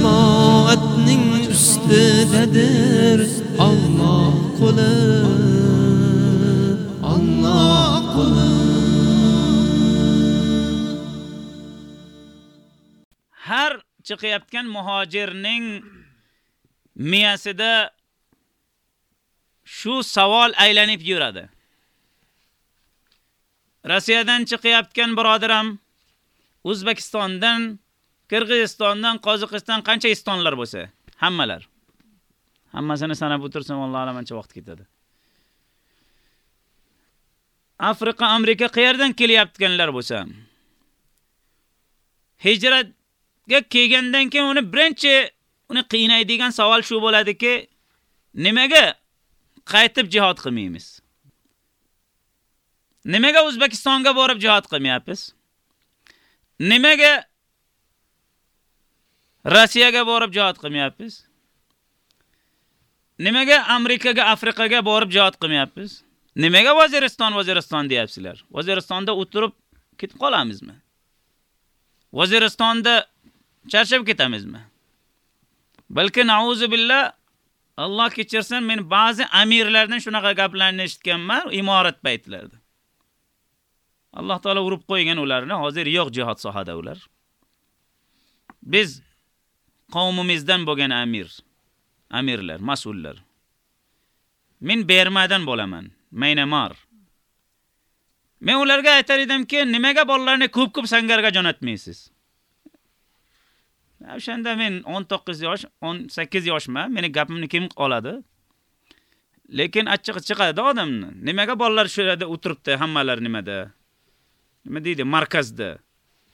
jamoatning ustidadir Alloh qo'li Alloh qo'li har chiqayotgan muhojirning miyasida shu savol aylanib yuradi. Rossiyadan chiqayotgan birodaram O'zbekistondan, Qirg'izistondan, Qozog'iston qancha istonlar bo'lsa, hammalar. Hammasini sanab o'tirsam, Alloh alam ancha vaqt ketadi. Afrika, Amerika qayerdan kelyaptiganlar bo'lsa, hijratga kelgandan keyin uni birinchi uni qiynaydigan savol shu bo'ladiki, nimaga qaytib jihad qilmaymiz? Nimaga O'zbekistonga borib jihad qilmayapsiz? Nimaga Rossiyaga borib jihad qilmayapsiz? Nimaga Amerikaga, Afrikaga borib jihad qilmayapsiz? Nimaga Vaziriston, Vaziriston deyapsizlar? Vaziristonda o'tirib ketib qolamizmi? Vaziristonda charchab ketamizmi? Balki nauzu billah Alloh kechirsin, men ba'zi amirlardan shunaqa gaplarni eshitganman imorat paytlarida. Alloh taolo urib qo'ygan ularni, hozir yo'q jihad sohada ular. Biz qavmimizdan bo'lgan amir, amirlar, mas'ullar. Men bermadan bo'laman, maynamar. Men ularga aytar edimki, nimaga bolalarni ko'p-ko'p sangarga jo'natmaysiz? O'shanda men 19 yosh, 18 yoshman. Meni gapimni kim oladi? Lekin achchig'i chiqadi odamni. Nimaga bolalar shu yerda o'tiribdi, hammalar nimada? Nima deydi? Markazda.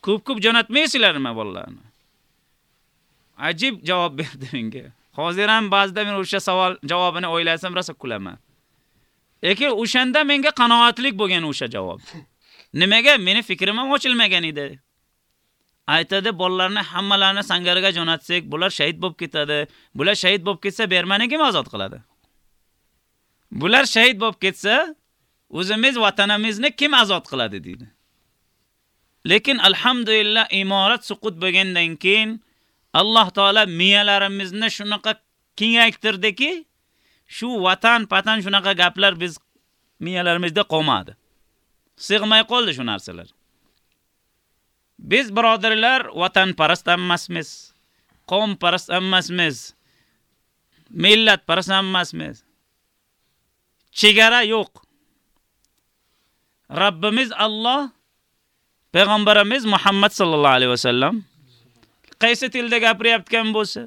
Ko'p-ko'p jo'natmaysizlarmi bolalarni? Ajib javob berdi menga. Hozir ham ba'zida men o'sha savol javobini o'ylasam rosa kulaman. Lekin o'shanda menga qanoatlik bo'lgan o'sha javob. Nimaga? Meni fikrim ham ochilmagan edi. Aytadi, bolalarni hammalarini sangarga jo'natsak, bular shahid bo'lib ketadi. Bular shahid bo'lib ketsa, bermani kim ozod qiladi? Bular shahid bo'lib ketsa, o'zimiz vatanimizni kim ozod qiladi deydi. Lekin alhamdulillah imorat suqut bo'lgandan keyin Alloh taolo miyalarimizni shunaqa kengaytirdiki, shu vatan, patan shunaqa gaplar biz miyalarimizda qolmadi. Sig'may qoldi shu narsalar. Biz birodarlar vatanparast emasmiz. Qavmparast emasmiz. Millatparast emasmiz. Chegara yo'q. Rabbimiz Alloh payg'ambarimiz Muhammad sallallohu alayhi vasallam qaysi tilda gapirayotgan bo'lsa,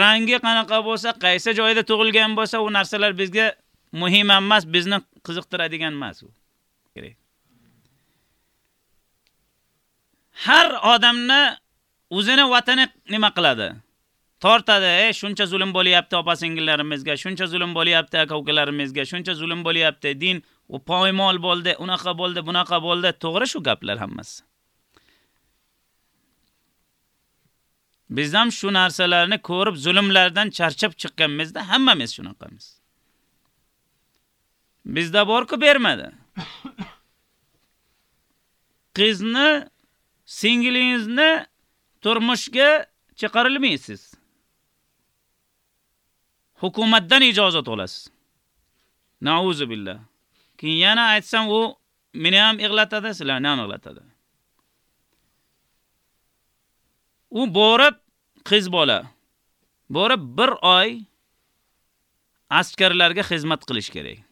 rangi qanaqa bo'lsa, qaysi joyda tug'ilgan bo'lsa, u narsalar bizga muhim emas, bizni qiziqtiradigan emas u. Kerak. Har odamni o'zini vatani nima qiladi? Tortadi, "Ey, shuncha zulm bo'lyapti opa-singillarimizga, shuncha zulm bo'lyapti aka-ukalarimizga, shuncha zulm bo'lyapti, din u poymol bo'ldi, unaqa bo'ldi, bunaqa bo'ldi." To'g'ri shu gaplar hammasi. Biz ham shu narsalarni ko'rib, zulmlardan charchab chiqqanimizda hammamiz shunaqamiz. Bizda borku bermadi. Qizni, singilingizni turmushga chiqarilmaysiz. Hukumatdan ijozat olasiz. Nauzu billah. Keyin yana aytsam u meni ham ig'latadi, sizlarni ham ig'latadi. U borib qiz bola. Borib bir oy askarlarga xizmat qilish kerak.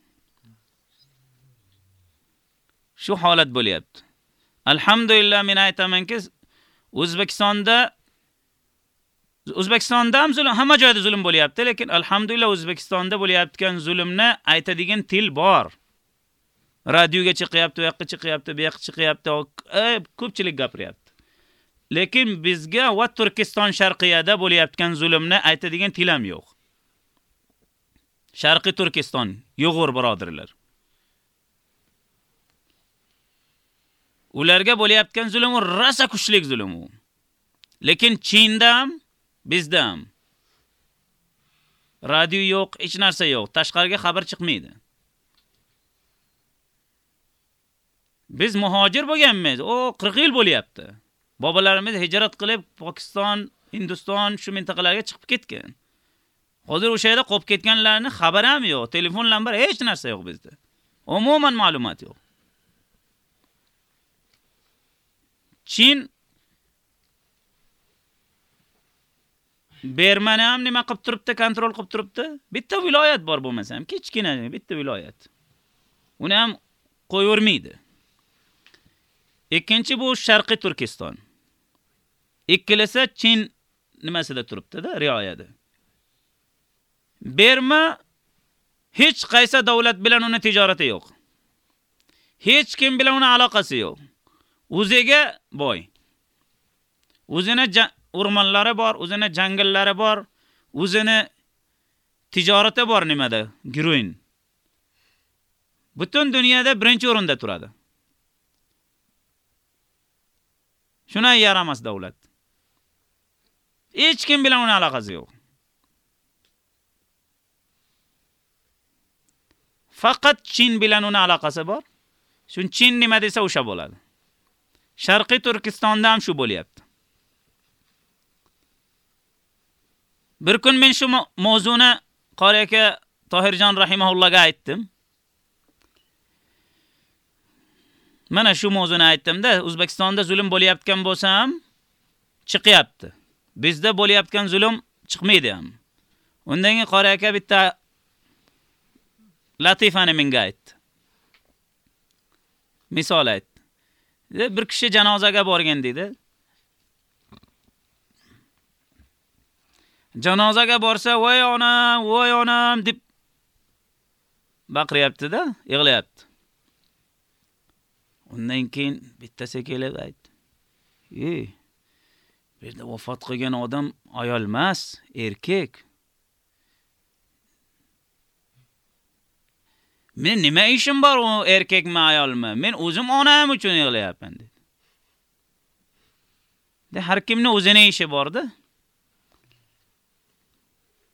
Shu holat bo'lyapti. Alhamdulillah men aytamanki, O'zbekistonda O'zbekistonda ham zulm, hamma joyda zulm bo'lyapti, lekin alhamdulillah O'zbekistonda bo'layotgan zulmni aytadigan til bor. Radioga chiqyapti, u yoqqa chiqyapti, bu yoqqa chiqyapti, ko'pchilik gapiryapti. Lekin bizga va Turkiston sharqiyada bo'layotgan zulmni aytadigan tilam yo'q. Sharqiy Turkiston, yo'g'ur birodirlar. Ularga bo'layotgan zulm u rasa kuchlik zulm u. Lekin Chinda ham, bizda ham radio yo'q, hech narsa yo'q, tashqariga xabar chiqmaydi. Biz muhojir bo'lganmiz. O 40 yil bo'lyapti. Bobolarimiz hijrat qilib Pokiston, Hindiston shu mintaqalarga chiqib ketgan. Hozir o'sha yerda qolib ketganlarni xabari ham yo'q, telefon lambar hech narsa yo'q bizda. Umuman ma'lumot yo'q. Chin Bermani ham nima qilib turibdi, kontrol qilib turibdi? Bitta viloyat bor bo'lmasa ham, kichkina bitta viloyat. Uni ham qo'yavermaydi. Ikkinchi bu Sharqiy Turkiston. Ikkilisi Chin nimasida turibdi-da, rioyada. Berma hech qaysi davlat bilan uni tijorati yo'q. Hech kim bilan uni aloqasi yo'q. O'ziga boy. O'zini o'rmonlari bor, o'zini jangallari bor, o'zini tijorati bor nimada? Giroin. Butun dunyoda birinchi o'rinda turadi. Shuna yaramas davlat. Hech kim bilan uni aloqasi yo'q. Faqat Chin bilan uni aloqasi bor. Shun Chin nima desa o'sha bo'ladi. Sharqiy Turkistonda ham shu bo'lyapti. Bir kun men shu mavzuni qori aka Tohirjon rahimahullohga aytdim. Mana shu mavzuni aytdim-da, O'zbekistonda zulm bo'layotgan bo'lsa ham chiqyapti. Bizda bo'layotgan zulm chiqmaydi ham. Undan keyin qora aka bitta latifani menga aytdi. Misol aytdi. Bir kishi janozaga borgan dedi. Janozaga borsa, "Voy onam, voy onam" deb baqiryapti-da, yig'layapti. Undan keyin bittasi kelib aytdi. "Ey, bu yerda vafot qilgan odam ayol emas, erkak. Men nima ishim bor u erkakmi, ayolmi? Men o'zim onam uchun yig'layapman" dedi. De har kimning o'zini ishi bor-da.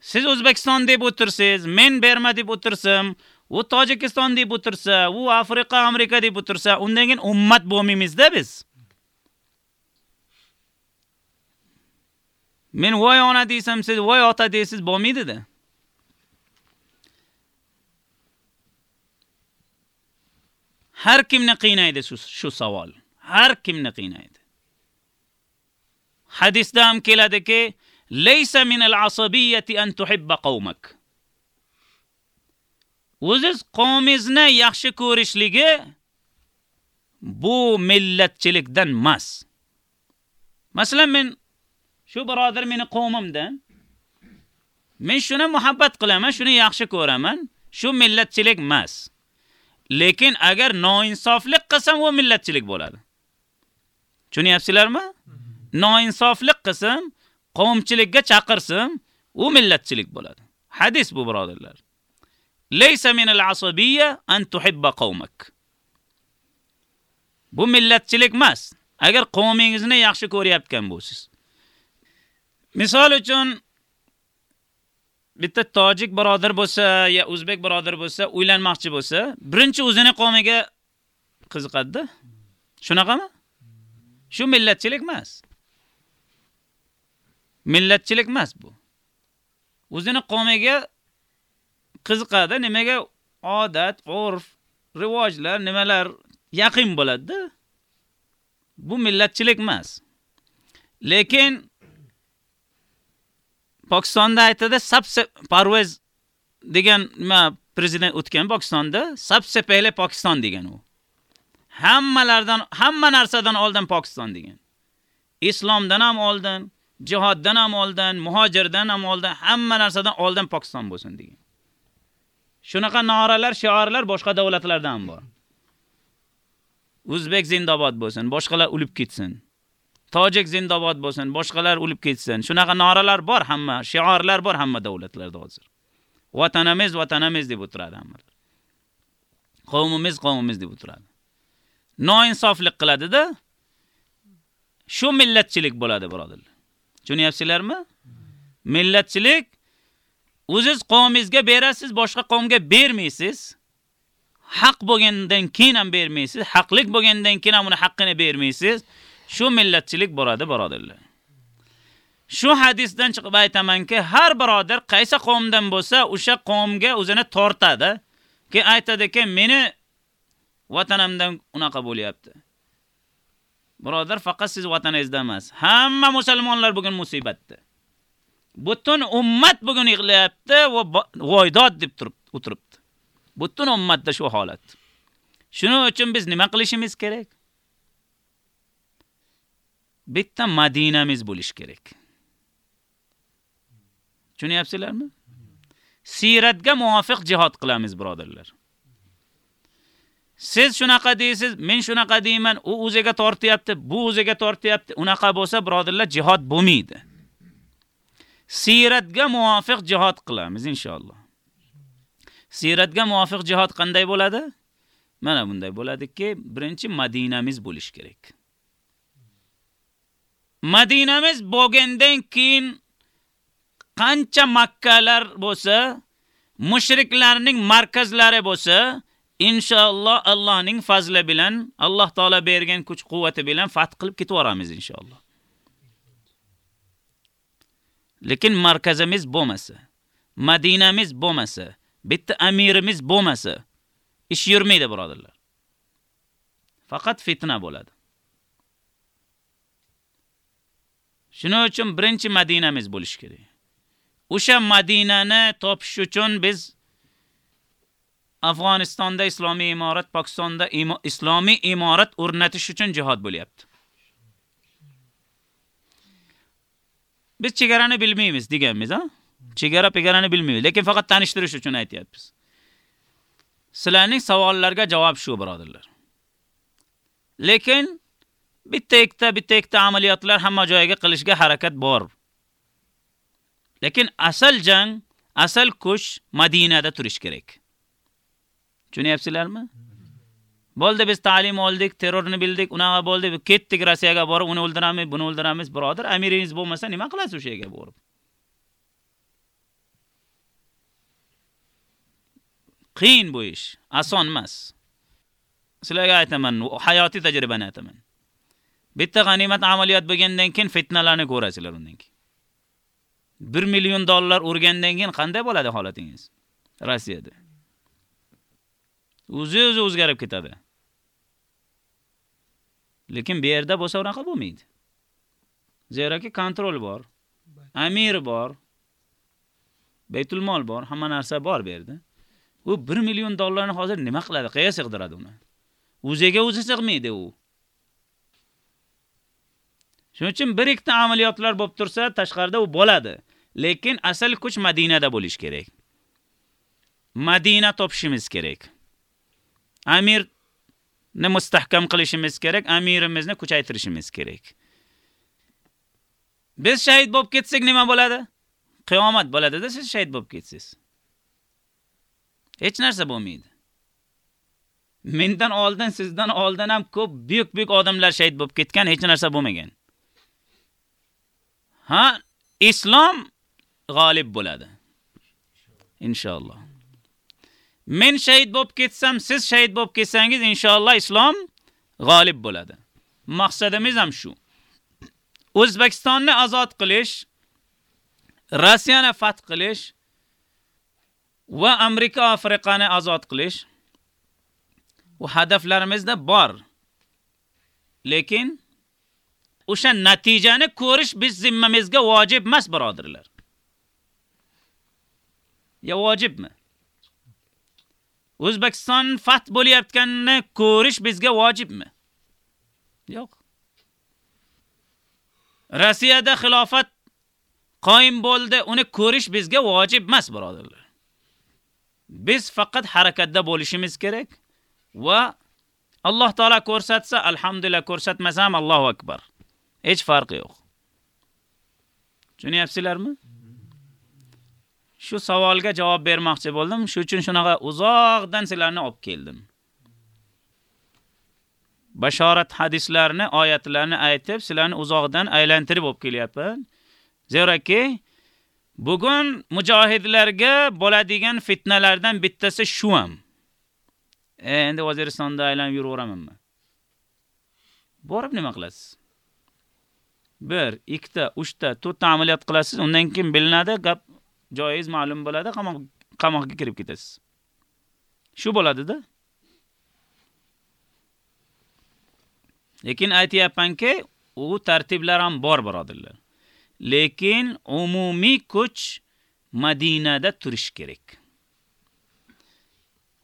Siz O'zbekiston deb o'tirsiz, men Berma deb o'tirsam, u Tojikiston deb o'tirsa, u Afrika, Amerika deb o'tirsa, undan keyin ummat bo'lmaymiz-da biz. Men voy ona desam, siz voy ota deysiz, bo'lmaydi-da. Har kimni qiynaydi shu shu savol. Har kimni qiynaydi. Hadisda ham keladiki, "Laysa min al-asabiyyati an tuhibba qawmak." O'ziz qavmingizni yaxshi ko'rishligi bu millatchilikdan emas. Masalan, men shu birodar meni qavmimdan men shuni muhabbat qilaman, shuni yaxshi ko'raman. Shu millatchilik emas. Lekin agar noinsoflik qilsam, u millatchilik bo'ladi. Tushunyapsizlarmi? Noinsoflik qilsam, qavmchilikka chaqirsam, u millatchilik bo'ladi. Hadis bu birodarlar. Laysa min asabiyya an tuhibba qawmak. Bu millatchilik emas. Agar qavmingizni yaxshi ko'rayotgan bo'lsiz. Misol uchun bitta tojik birodar bo'lsa, yo o'zbek birodar bo'lsa, uylanmoqchi bo'lsa, birinchi o'zini qavmiga qiziqadi-da. Shunaqami? Shu millatchilik emas. Millatchilik emas bu. O'zini qavmiga qiziqadi, nimaga odat, urf, rivojlar, nimalar yaqin bo'ladi-da. Bu millatchilik emas. Lekin Pokistonda aytadi, sabse parvez degan nima prezident o'tgan Pokistonda, sabse pehle Pokiston degan u. Hammalardan, hamma narsadan oldin Pokiston degan. Islomdan ham oldin, jihoddan ham oldin, muhojirdan ham oldin, hamma narsadan oldin Pokiston bo'lsin degan. Shunaqa noralar, shiorlar boshqa davlatlarda ham bor. O'zbek zindobod bo'lsin, boshqalar o'lib ketsin. Tojik zindobod bo'lsin, boshqalar o'lib ketsin. Shunaqa noralar bor hamma, shiorlar bor hamma davlatlarda hozir. Vatanimiz, vatanimiz deb o'tiradi hammalar. Qavmimiz, qavmimiz deb o'tiradi. Noinsoflik qiladi-da, shu millatchilik bo'ladi, birodarlar. Tushunyapsizlarmi? Millatchilik o'ziz qavmingizga berasiz, boshqa qavmga bermaysiz. Haq bo'lgandan keyin ham bermaysiz, haqlik bo'lgandan keyin ham uni haqqini bermaysiz. Shu millatchilik bo'ladi, birodarlar. Shu hadisdan chiqib aytamanki, har birodar qaysi qavmdan bo'lsa, o'sha qavmga o'zini tortadi. Ki aytadiki, meni vatanimdan unaqa bo'lyapti. Birodar, faqat siz vataningizda emas, hamma musulmonlar bugun musibatda. Butun ummat bugun yig'layapti va voydod deb turib o'tiribdi. Butun ummatda shu holat. Shuning uchun biz nima qilishimiz kerak? Bitta Madinamiz bo'lish kerak. Tushunyapsizlarmi? Siratga muvofiq jihad qilamiz, birodarlar. Siz shunaqa deysiz, men shunaqa deyman, u o'ziga tortyapti, bu o'ziga tortyapti. Unaqa bo'lsa, birodarlar, jihad bo'lmaydi. Siratga muvofiq jihad qilamiz inshaalloh. Siratga muvofiq jihad qanday bo'ladi? Mana bunday bo'ladiki, birinchi Madinamiz bo'lish kerak. Madinamiz bo'lgandan keyin qancha Makkalar bo'lsa, mushriklarning markazlari bo'lsa, inshaalloh Allohning fazli bilan, Alloh taolo bergan kuch-quvvati bilan fath qilib ketib ketvoramiz inshaalloh. Lekin markazimiz bo'lmasa, Madinamiz bo'lmasa, bitta amirimiz bo'lmasa, ish yurmaydi, birodarlar. Faqat fitna bo'ladi. Shuning uchun birinchi Madinamiz bo'lish kerak. O'sha Madinani topish uchun biz Afg'onistonda islomiy imorat, Pokistonda imo, islomiy imorat o'rnatish uchun jihad bo'lyapti. Biz chegarani bilmaymiz deganmiz, ha? Chegara pegarani bilmaymiz, lekin faqat tanishtirish uchun aytyapmiz. Sizlarning savollarga javob shu, birodarlar. Lekin bitta ikkita bitta ikkita amaliyotlar hamma joyiga qilishga harakat bor. Lekin asal jang, asal kuch Madinada turish kerak. Tushunyapsizlarmi? Bo'ldi biz ta'lim oldik, terrorni bildik, unaqa bo'ldi, ketdik Rossiyaga borib, uni o'ldiramiz, buni o'ldiramiz, birodar, amiringiz bo'lmasa nima qilasiz o'sha yerga borib? Qiyin bu ish, oson emas. Sizlarga aytaman, hayotiy tajribani aytaman. Bitta g'animat amaliyot bo'lgandan keyin fitnalarni ko'rasizlar undan keyin. 1 million dollar urgandan keyin qanday bo'ladi holatingiz? Rossiyada. O'zi-o'zi o'zgarib ketadi. Lekin bu yerda bo'lsa unaqa bo'lmaydi. Zeroki kontrol bor, amir bor, Baytul mol bor, hamma narsa bor bu yerda. U 1 million dollarni hozir nima qiladi? Qayerga sig'diradi uni? O'ziga o'zi sig'maydi u. Shuning uchun bir ikkita amaliyotlar bo'lib tursa, tashqarida u bo'ladi. Lekin asl kuch Madinada bo'lish kerak. Madina topishimiz kerak. Amirni mustahkam qilishimiz kerak, amirimizni kuchaytirishimiz kerak. Biz shahid bo'lib ketsak nima bo'ladi? Qiyomat bo'ladi-da, siz shahid bo'lib ketsiz. Hech narsa bo'lmaydi. Mendan oldin, sizdan oldin ham ko'p buyuk-buyuk odamlar shahid bo'lib ketgan, hech narsa bo'lmagan. Ha, islom g'olib bo'ladi. Inshaalloh. Men shahid bo'lib ketsam, siz shahid bo'lib ketsangiz, inshaalloh islom g'olib bo'ladi. Maqsadimiz ham shu. O'zbekistonni ozod qilish, Rossiyani fath qilish va Amerika Afrikani ozod qilish bu hadaflarimizda bor. Lekin o'sha natijani ko'rish biz zimmamizga vojib emas, birodirlar. Ya vojibmi? O'zbekiston fath bo'layotganini ko'rish bizga vojibmi? Yo'q. Rossiyada xilofat qoyim bo'ldi, uni ko'rish bizga vojib emas, birodirlar. Biz faqat harakatda bo'lishimiz kerak va Alloh taolo ko'rsatsa, alhamdulillah, ko'rsatmasa ham Allohu akbar. Hech farqi yo'q. Tushunyapsizlarmi? Shu savolga javob bermoqchi bo'ldim, shu uchun shunaqa uzoqdan sizlarni olib keldim. Bashorat hadislarni, oyatlarni aytib, sizlarni uzoqdan aylantirib olib kelyapman. Zeraki bugun mujohidlarga bo'ladigan fitnalardan bittasi shu ham. E, endi Vaziristonda aylanib yuraveramanmi? Borib nima qilasiz? 1, 2 ta, 3 ta, 4 ta amaliyot qilasiz, undan keyin bilinadi, gap joyingiz ma'lum bo'ladi, qamoq qamoqqa kirib ketasiz. Shu bo'ladi-da. Lekin aytayapmanki, u tartiblar ham bor, birodarlar. Lekin umumiy kuch Madinada turish kerak.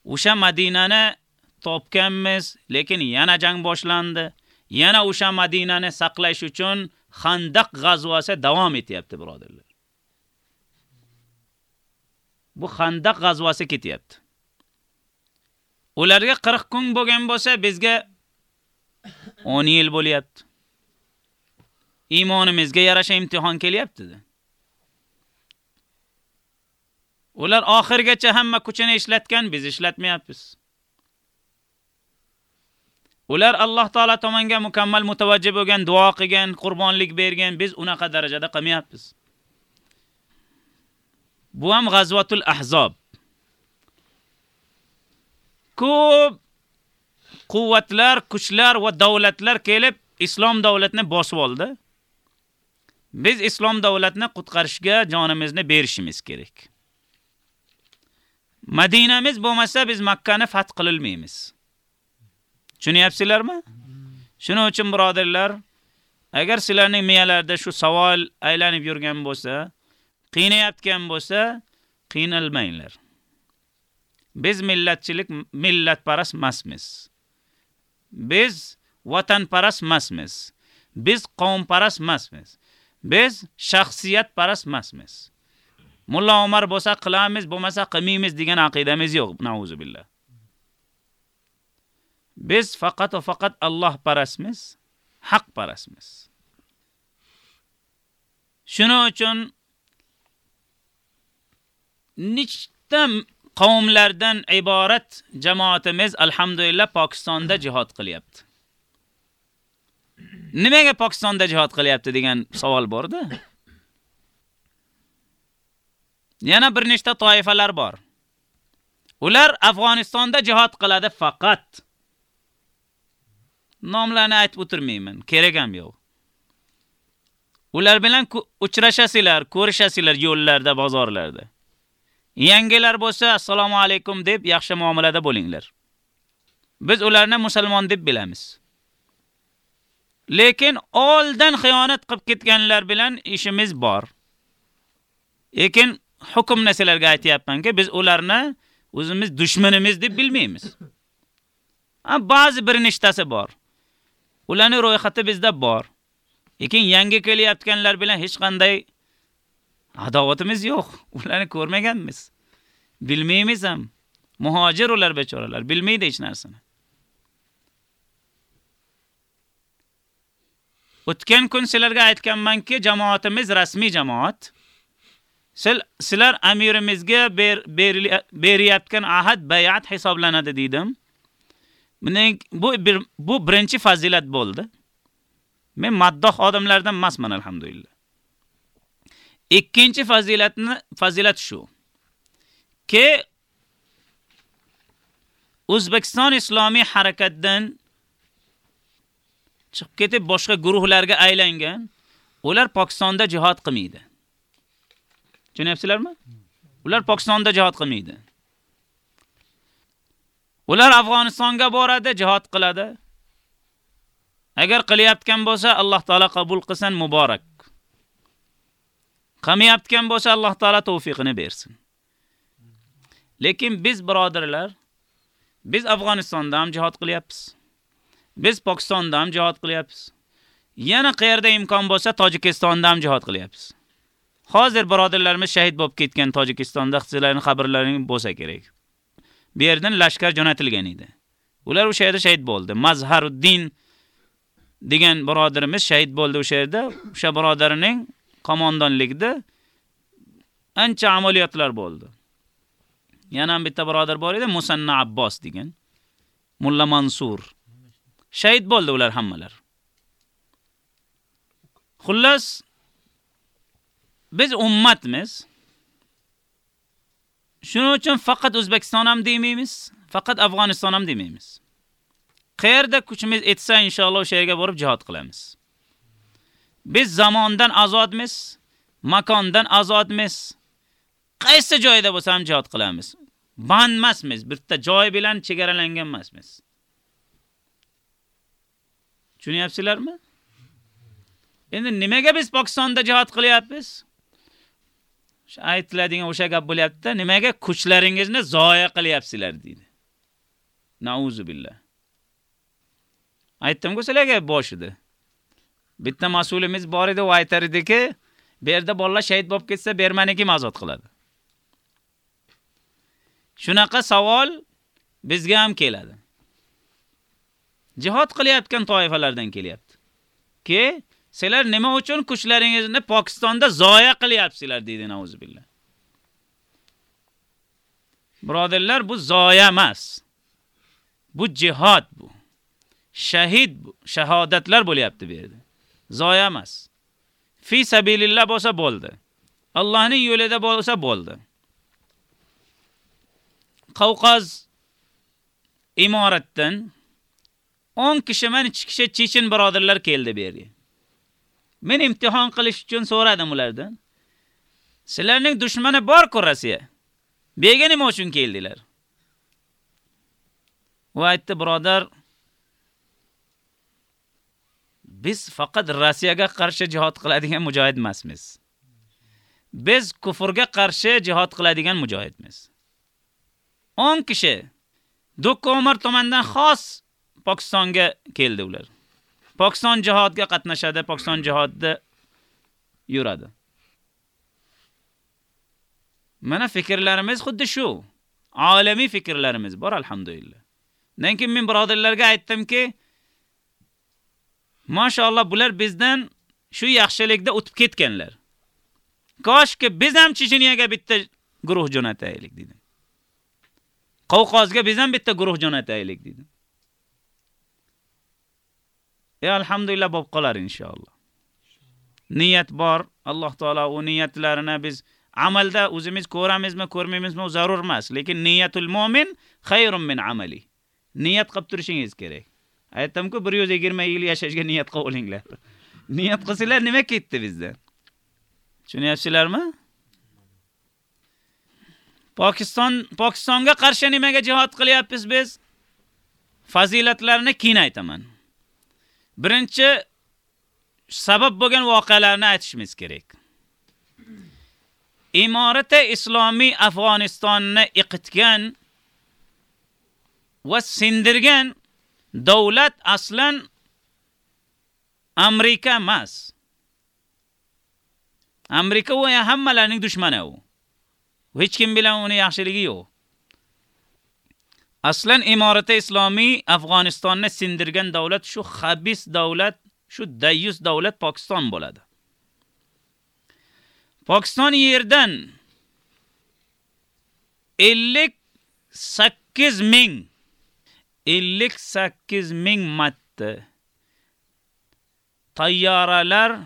O'sha Madinani topganmiz, lekin yana jang boshlandi. Yana o'sha Madinani saqlash uchun Xandaq g'azvosi davom etyapti, birodarlar. Bu Xandaq g'azvosi ketyapti. Ularga 40 kun bo'lgan bo'lsa, bizga 10 yil bo'lyapti. Iymonimizga yarasha imtihon kelyapti. Ular oxirgacha hamma kuchini ishlatgan, biz ishlatmayapmiz. Ular Alloh taolo tomonga mukammal mutavajjih bo'lgan, duo qilgan, qurbonlik bergan, biz unaqa darajada qilmayapmiz. Bu ham g'azvatul ahzob. Ko'p quvvatlar, kuchlar va davlatlar kelib islom davlatini bosib oldi. Biz islom davlatini qutqarishga jonimizni berishimiz kerak. Madinamiz bo'lmasa biz Makkani fath qilolmaymiz. Tushunyapsizlarmi? Shuning uchun birodarlar, agar sizlarning miyalarida shu savol aylanib yurgan bo'lsa, qiynayotgan bo'lsa, qiynalmanglar. Biz millatchilik millatparast emasmiz. Biz vatanparast emasmiz. Biz qavmparast emasmiz. Biz shaxsiyatparast emasmiz. Mulla Umar bo'lsa qilamiz, bo'lmasa qilmaymiz degan aqidamiz yo'q, nauzu billah. Biz faqat va faqat Alloh parasmiz, haq parasmiz. Shuning uchun nechta qavmlardan iborat jamoatimiz alhamdulillah Pokistonda jihad qilyapti. Nimaga Pokistonda jihad qilyapti degan savol bordi. Yana bir nechta toifalar bor. Ular Afg'onistonda jihad qiladi faqat. Nomlarni aytib o'tirmayman, kerak ham yo'q. Ular bilan uchrashasizlar, ko'rishasizlar yo'llarda, bozorlarda. Yangilar bo'lsa, assalomu alaykum deb yaxshi muomalada bo'linglar. Biz ularni musulmon deb bilamiz. Lekin oldin xiyonat qilib ketganlar bilan ishimiz bor. Lekin hukmni sizlarga aytyapmanki, biz ularni o'zimiz dushmanimiz deb bilmaymiz. Ba'zi bir nechtasi bor. Ularning ro'yxati bizda bor. Lekin yangi kelyotganlar bilan hech qanday adovatimiz yo'q. Ularni ko'rmaganmiz. Bilmaymiz ham. Muhojir ular bechoralar, bilmaydi hech narsani. O'tgan kun sizlarga aytganmanki, jamoatimiz rasmiy jamoat. Sil sizlar amirimizga ber, berayotgan ahad bay'at hisoblanadi dedim. Buning bu bir bu birinchi fazilat bo'ldi. Men maddoh odamlardan emasman alhamdulillah. Ikkinchi fazilatni fazilat shu. Ke O'zbekiston islomiy harakatdan chiqib ketib boshqa guruhlarga aylangan, ular Pokistonda jihad qilmaydi. Tushunyapsizlarmi? Ular Pokistonda jihad qilmaydi. Ular Afg'onistonga boradi, jihad qiladi. Agar qilyotgan bo'lsa, Alloh taolo qabul qilsin, muborak. Qilmayotgan bo'lsa, Alloh taolo tavfiqini bersin. Lekin biz birodarlar, biz Afg'onistonda ham jihad qilyapmiz. Biz Pokistonda ham jihad qilyapmiz. Yana qayerda imkon bo'lsa, Tojikistonda ham jihad qilyapmiz. Hozir birodarlarimiz shahid bo'lib ketgan Tojikistonda sizlarning xabarlaring bo'lsa kerak. Bu yerdan lashkar jo'natilgan edi. Ular o'sha yerda shahid bo'ldi. Mazharuddin degan birodarimiz shahid bo'ldi o'sha yerda. O'sha birodarining qo'mondonligida ancha amaliyotlar bo'ldi. Yana ham bitta birodar bor edi, Musanna Abbos degan. Mulla Mansur. Shahid bo'ldi ular hammalar. Xullas biz ummatmiz. Shuning uchun faqat O'zbekiston ham demaymiz, faqat Afg'oniston ham demaymiz. Qayerda kuchimiz etsa inshaalloh o'sha yerga borib jihad qilamiz. Biz zamondan azodmiz, makondan azodmiz. Qaysi joyda bo'lsa ham jihad qilamiz. Band emasmiz, bitta joy bilan chegaralangan emasmiz. Tushunyapsizlarmi? Endi nimaga biz Pokistonda jihad qilyapmiz? Aytiladigan o'sha gap bo'lyapti, nimaga kuchlaringizni zoya qilyapsizlar deydi. Nauzu billah. Aytdim-ku sizlarga boshida. Bitta mas'ulimiz bor edi, u aytar ediki, bu yerda bolalar shahid bo'lib ketsa, bermaniki mazot qiladi. Shunaqa savol bizga ham keladi. Jihad qilayotgan toifalardan kelyapti. Ki, sizlar nima uchun kuchlaringizni Pokistonda zoya qilyapsizlar deydi nauzubillah. Birodarlar, bu zoya emas. Bu jihad bu. Shahid bu, shahodatlar bo'lyapti bu yerda. Zoya emas. Fi sabilillah bo'lsa bo'ldi. Allohning yo'lida bo'lsa bo'ldi. Qavqaz imoratdan 10 kishi men kishi Chechen birodarlar keldi bu yerga. Men imtihon qilish uchun so'radim ulardan. Sizlarning dushmani bor-ku Rossiya. Bega nima uchun keldilar? U aytdi, birodar, biz faqat Rossiyaga qarshi jihad qiladigan mujohid emasmiz. Biz kufrga qarshi jihad qiladigan mujohidmiz. 10 kishi Dokko tomonidan xos Pokistonga keldi ular. Pokiston jihodga qatnashadi, Pokiston jihodda yuradi. Mana fikrlarimiz xuddi shu. Olamiy fikrlarimiz bor alhamdulillah. Lekin men birodarlarga aytdimki, Mashallah bular bizdan shu yaxshilikda o'tib ketganlar. Koshki biz ham Checheniyaga bitta guruh jo'nataylik dedim. Qavqozga biz ham bitta guruh jo'nataylik dedim. E alhamdulillah bo'lib qolar inshaalloh. Niyat bor. Alloh taolo u niyatlarini biz amalda o'zimiz ko'ramizmi, ko'rmaymizmi, u zarur emas, lekin niyatul mu'min xayrun min amali. Niyat qilib turishingiz kerak. Aytdimku 120 yil yashashga niyat qilib. Niyat qilsanglar nima ketdi bizda? Tushunyapsizlarmi? Pokiston Pokistonga qarshi nimaga jihad qilyapmiz biz? Fazilatlarini keyin aytaman. Birinchi sabab bo'lgan voqealarni aytishimiz kerak. Imorati islomiy Afg'onistonni iqitgan va sindirgan davlat aslan Amerika emas. Amerika u hammalarning dushmani u. Hech kim bilan uni yaxshiligi yo'q. Aslan imorati islomiy Afg'onistonni sindirgan davlat shu xabis davlat, shu dayyus davlat Pokiston bo'ladi. Pokiston yerdan 58 ming 58 ming marta tayyoralar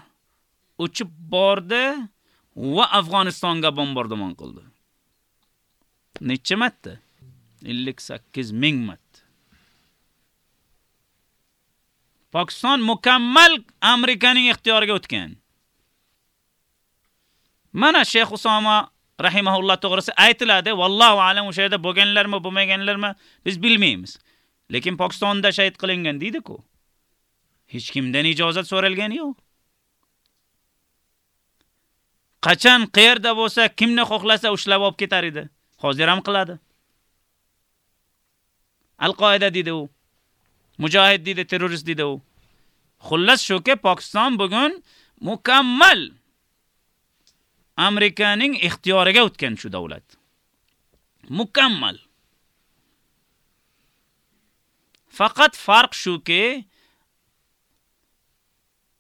uchib bordi va Afg'onistonga bombardimon qildi. Necha marta? 58 ming marta. Pokiston mukammal Amerikaning ixtiyoriga o'tgan. Mana Sheyx Usoma rahimahulloh to'g'risi aytiladi, vallohu alam o'sha yerda bo'lganlarmi, bo'lmaganlarmi biz bilmaymiz. Lekin Pokistonda shahid qilingan deydi-ku. Hech kimdan ijozat so'ralgani yo'q. Qachon qayerda bo'lsa, kimni xohlasa ushlab olib ketar edi. Hozir ham qiladi. Al-Qoida dedi u. Mujohid dedi, terrorist dedi u. Xullas shuki Pokiston bugun mukammal Amerikaning ixtiyoriga o'tgan shu davlat. Mukammal. Faqat farq shuki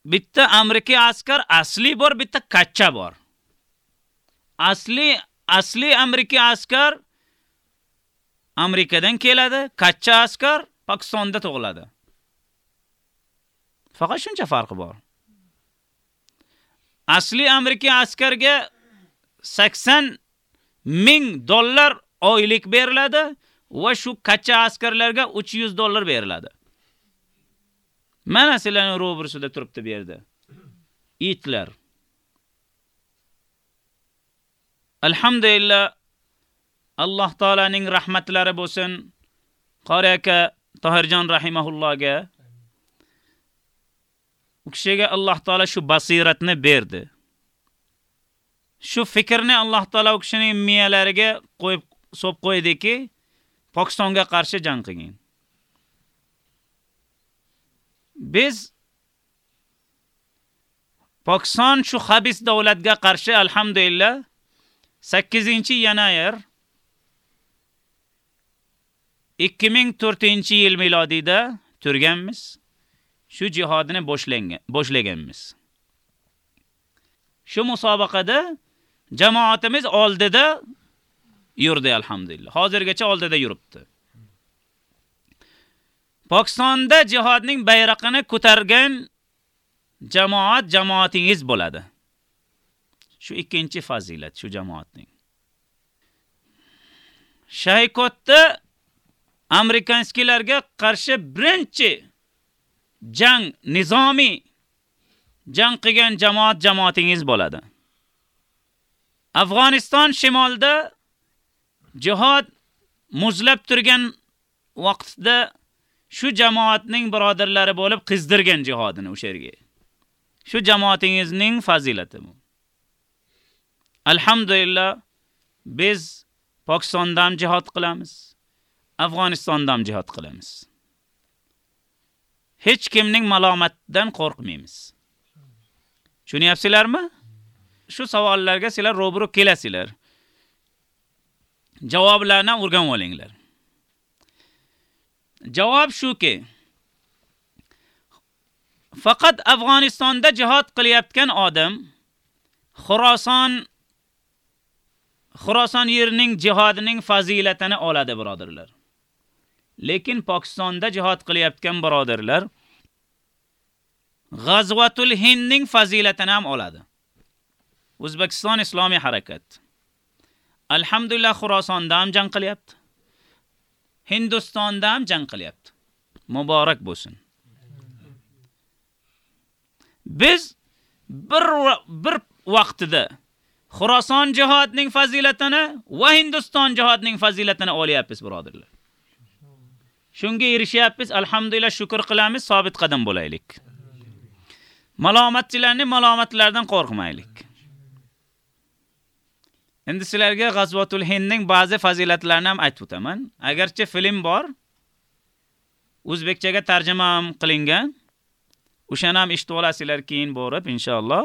bitta Amerika askar asli bor, bitta kachcha bor. Asli asli Amerika askar Amerikadan keladi, kachcha askar Pokistonda tug'iladi. Faqat shuncha farqi bor. Asli Amerika askarga 80 ming dollar oylik beriladi va shu kachcha askarlarga 300 dollar beriladi. Mana sizlarning ro'bursida turibdi bu yerda. Itlar. Alhamdulillah Alloh taolaning rahmatlari bo'lsin. Qori aka Tohirjon rahimahullohga u kishiga Alloh taolo shu basiratni berdi. Shu fikrni Alloh taolo u kishining miyalariga qo'yib so'p qo'ydiki, Pokistonga qarshi jang qilgin. Biz Pokiston shu xabis davlatga qarshi alhamdulillah 8-yanvar 2004-yil milodida turganmiz. Shu jihodini boshlangan, boshlaganmiz. Shu musobaqada jamoatimiz oldida yurdi alhamdulillah. Hozirgacha oldida yuribdi. Pokistonda jihodning bayrog'ini ko'targan jamoat jamoatingiz bo'ladi. Shu ikkinchi fazilat shu jamoatning. Shaykotda amerikanskilarga qarshi birinchi jang nizomiy jang qilgan jamoat jamoatingiz bo'ladi. Afg'oniston shimolida jihod muzlab turgan vaqtda shu jamoatning birodarlari bo'lib qizdirgan jihodini o'sha yerga. Shu jamoatingizning fazilati bu. Alhamdulillah biz Pokistonda ham jihod qilamiz. Afg'onistonda ham qilamiz. Hech kimning malomatdan qo'rqmaymiz. Tushunyapsizlarmi? Shu savollarga sizlar ro'bru kelasizlar. Javoblarni o'rganib olinglar. Javob shuki, faqat Afg'onistonda jihad qilyotgan odam Xuroson Xuroson yerining jihodining fazilatini oladi, birodarlar. Lekin Pokistonda jihad qilyotgan birodarlar G'azvatul Hindning fazilatini ham oladi. O'zbekiston Islomiy harakat. Alhamdulillah Xurosonda ham jang qilyapti. Hindistonda ham jang qilyapti. Muborak bo'lsin. Biz bir bir vaqtida Xuroson jihodining fazilatini va Hindiston jihodining fazilatini olyapmiz, birodarlar. Shunga erishyapmiz, alhamdulillah shukr qilamiz, sobit qadam bo'laylik. Malomatchilarni malomatlardan qo'rqmaylik. Endi sizlarga G'azvatul Hindning ba'zi fazilatlarini ham aytib o'taman. Agarchi film bor, o'zbekchaga tarjima ham qilingan. O'shani ham eshitib olasizlar keyin borib inshaalloh.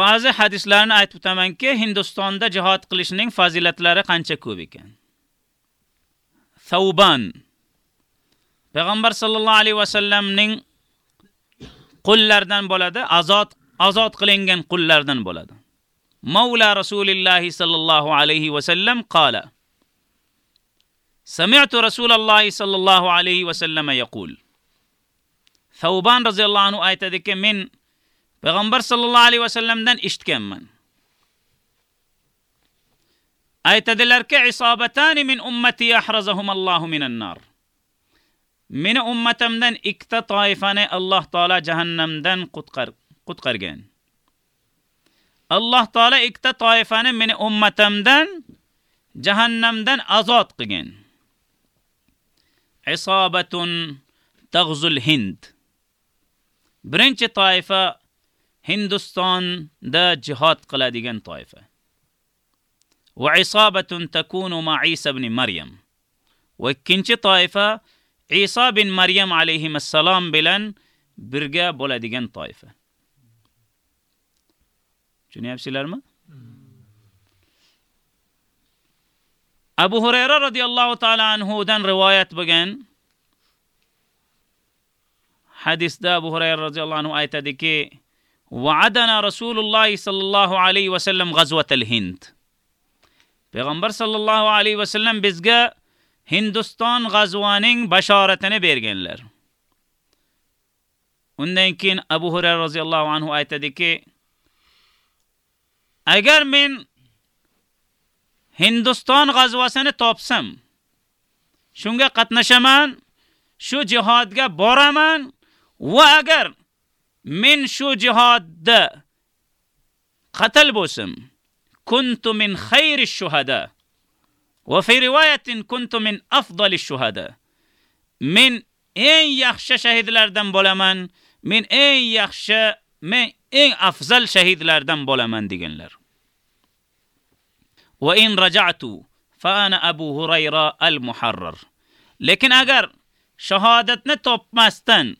Ba'zi hadislarni aytib o'tamanki, Hindistonda jihad qilishning fazilatlari qancha ko'p ekan. Thawban Payg'ambar sallallohu alayhi va sallamning qullardan bo'ladi, azod azod qilingan qullardan bo'ladi. Mavla Rasululloh sallallohu alayhi va sallam qala سمعت رسول الله صلى الله عليه وسلم يقول Thawban roziyallohu anhu aytadiki, men Payg'ambar sallallohu alayhi vasallamdan eshitganman. Aytadilarki, isobatani min ummati yahrazahumallohu minan nar. Meni ummatimdan ikkita toifani Alloh taolo jahannamdan qutqar qutqargan. Alloh taolo ikkita toifani meni ummatimdan jahannamdan azod qilgan. Isobatun taghzul Hind. Birinchi toifa Hindistonda jihad qiladigan toifa. Va isobatun takunu ma Isa ibn Maryam. Va ikkinchi toifa Isa bin Maryam alayhim assalom bilan birga bo'ladigan toifa. Tushunyapsizlarmi? Abu Hurayra radhiyallohu ta'ala anhu dan rivoyat bo'lgan hadisda Abu Hurayra radhiyallohu anhu aytadiki, "Va'adana Rasululloh sallallohu alayhi va sallam g'azvatal Hind." Payg'ambar sallallohu alayhi vasallam bizga Hindiston g'azvoning bashoratini berganlar. Undan keyin Abu Hurayra radhiyallohu anhu aytadiki, agar men Hindiston g'azvasini topsam, shunga qatnashaman, shu jihodga boraman va agar men shu jihodda qatl bo'lsam, kuntu min khayri shuhada va fi rivoyatin kuntu min afdali shuhada. Men eng yaxshi shahidlardan bo'laman, men eng yaxshi, men eng afzal shahidlardan bo'laman deganlar. Va in raja'tu fa ana Abu Hurayra al-Muharrar. Lekin agar shahodatni topmasdan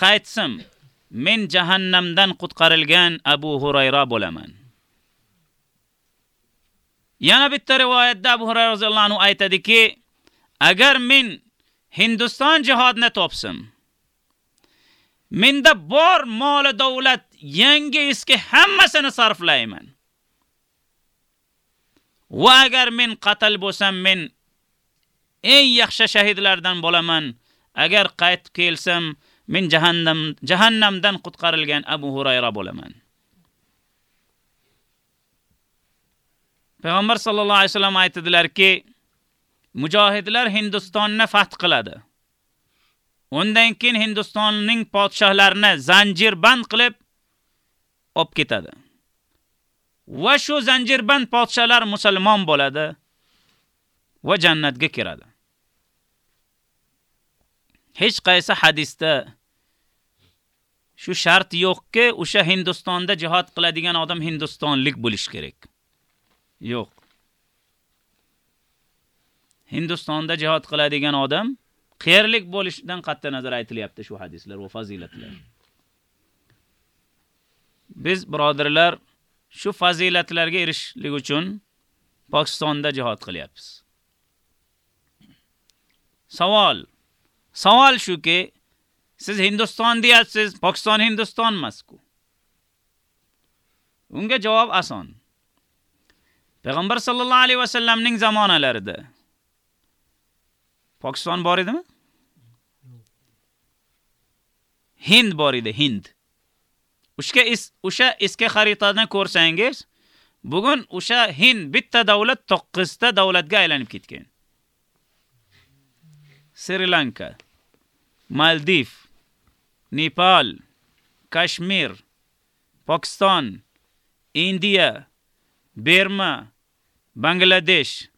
qaytsam, men jahannamdan qutqarilgan Abu Hurayra bo'laman. Yana bitta rivoyatda Abu Hurayra roziyallohu anhu aytadiki, agar men Hindiston jihodini topsam, menda bor mol davlat yangi eski hammasini sarflayman. Va agar men qatl bo'lsam, men eng yaxshi shahidlardan bo'laman. Agar qaytib kelsam, men jahannam jahannamdan qutqarilgan Abu Hurayra bo'laman. Payg'ambar sallallohu alayhi vasallam aytdilarki, mujohidlar Hindistonni fath qiladi. Undan keyin Hindistonning podshohlarini zanjirband qilib olib ketadi. Va shu zanjirband podsholar musulmon bo'ladi va jannatga kiradi. Hech qaysi hadisda shu shart yo'qki, o'sha Hindistonda jihad qiladigan odam hindistonlik bo'lish kerak. Yo'q. Hindistonda jihad qiladigan odam qayerlik bo'lishidan qat'iy nazar aytilyapti shu hadislar va fazilatlar. Biz birodarlar shu fazilatlarga erishishlik uchun Pokistonda jihad qilyapmiz. Savol. Savol shuki, siz Hindiston deyapsiz, Pokiston Hindiston emasku Unga javob oson. Payg'ambar sallallohu alayhi va sallamning zamonalarida Pokiston bor edimi? Hind bor edi, Hind. O'sha o'sha eski xaritadan ko'rsangiz, bugun o'sha Hind bitta davlat 9 ta davlatga aylanib ketgan. Sri Lanka, Maldiv, Nepal, Kashmir, Pokiston, Indiya, Burma, Bangladesh,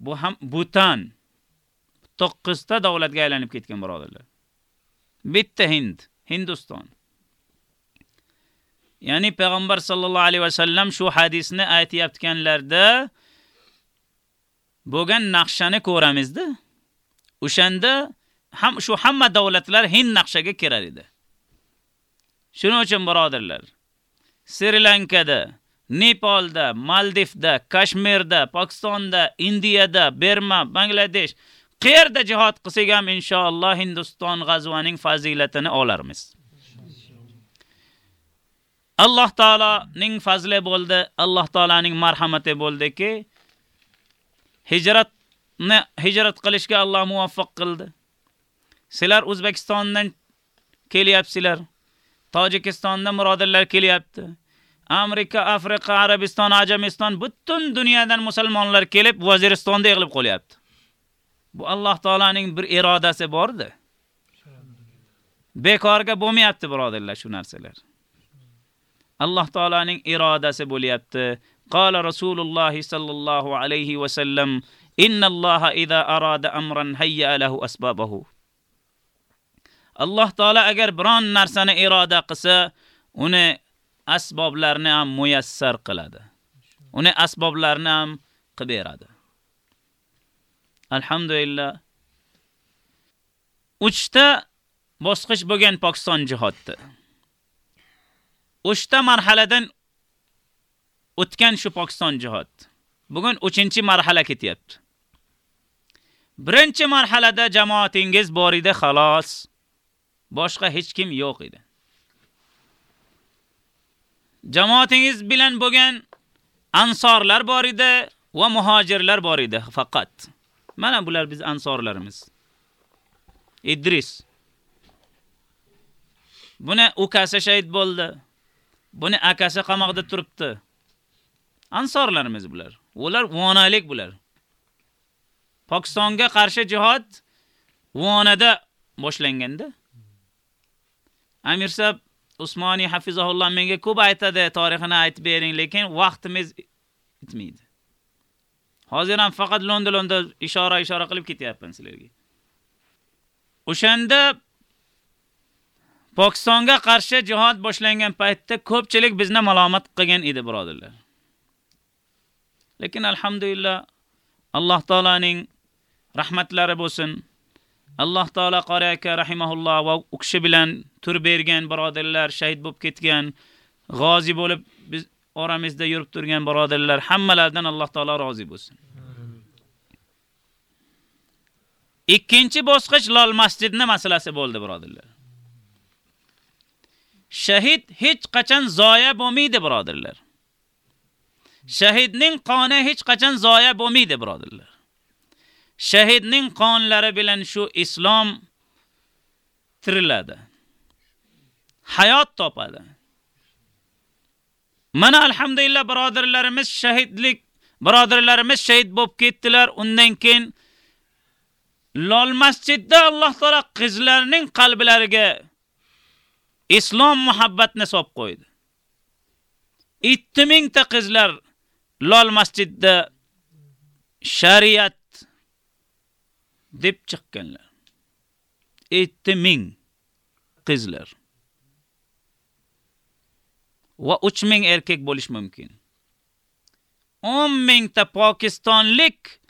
bu ham Bhutan 9 ta davlatga aylanib ketgan birodarlar. Bitta Hind, Hindiston. Ya'ni payg'ambar sallallohu alayhi va sallam shu hadisni aytayotganlarda bo'lgan naqshani ko'ramizda. O'shanda ham shu hamma davlatlar Hind naqshaga kirar edi. Shuning uchun birodarlar, Sri Lankada, Nepalda, Maldivda, Kashmirda, Pokistonda, Indiyada, Burma, Bangladesh qayerda jihad qilsak ham inshaalloh Hindiston g'azvaning fazilatini olarmiz. Alloh taolaning fazli bo'ldi, Alloh taolaning marhamati bo'ldiki, hijratni hijrat qilishga Alloh muvaffaq qildi. Sizlar O'zbekistondan kelyapsizlar. Tojikistondan murodillar kelyapti. Amerika, Afrika, Arabiston, Ajamiston butun dunyodan musulmonlar kelib Vaziristonda yig'ilib qolyapti. Bu Alloh taolaning bir irodasi bordi. Bekorga bo'lmayapti birodarlar shu narsalar. Alloh taolaning irodasi bo'lyapti. Qala Rasululloh sallallohu alayhi va sallam innalloha idza arada amran hayya lahu asbabahu. Alloh taolo agar biron narsani iroda qilsa, uni asboblarni ham muyassar qiladi. Uni asboblarni ham qilib beradi. Alhamdulillah. 3 ta bosqich bo'lgan Pokiston jihodda. Uchta marhaladan o'tgan shu Pokiston jihod. Bugun 3-marhala ketyapti. Birinchi marhalada jamoatingiz bor edi, xolos. Boshqa hech kim yo'q edi. Jamoatingiz bilan bo'lgan ansorlar bor edi va muhojirlar bor edi faqat. Mana bular biz ansorlarimiz. Idris. Buni ukasi shahid bo'ldi. Buni akasi qamoqda turibdi. Ansorlarimiz bular. Ular vonalik bular. Pokistonga qarshi jihad Vonada boshlanganda Amir Sab Usmoniy hafizahulloh menga ko'p aytadi, tarixini aytib bering, lekin vaqtimiz yetmaydi. Hozir ham faqat Londonda ishora-ishora qilib ketyapman sizlarga. O'shanda Pokistonga qarshi jihad boshlangan paytda ko'pchilik bizni malomat qilgan edi, birodarlar. Lekin alhamdulillah Alloh taolaning rahmatlari bo'lsin. Alloh taolo qori aka rahimahulloh va u kishi bilan tur bergan birodarlar, shahid bo'lib ketgan, g'ozi bo'lib biz oramizda yurib turgan birodarlar hammalaridan Alloh taolo rozi bo'lsin. Ikkinchi bosqich lol masjidning masalasi bo'ldi birodarlar. Shahid hech qachon zoya bo'lmaydi birodarlar. Shahidning qoni hech qachon zoya bo'lmaydi birodarlar. Shahidning qonlari bilan shu islom tiriladi. Hayot topadi. Mana alhamdulillah birodarlarimiz shahidlik birodarlarimiz shahid bo'lib ketdilar. Undan keyin Lol masjidda Alloh taolo qizlarning qalblariga islom muhabbatni solib qo'ydi. 7000 ta qizlar Lol masjidda shariat deb chiqqanlar. 7000 qizlar. Va 3000 erkak bo'lish mumkin. 10 mingta Pokistonlik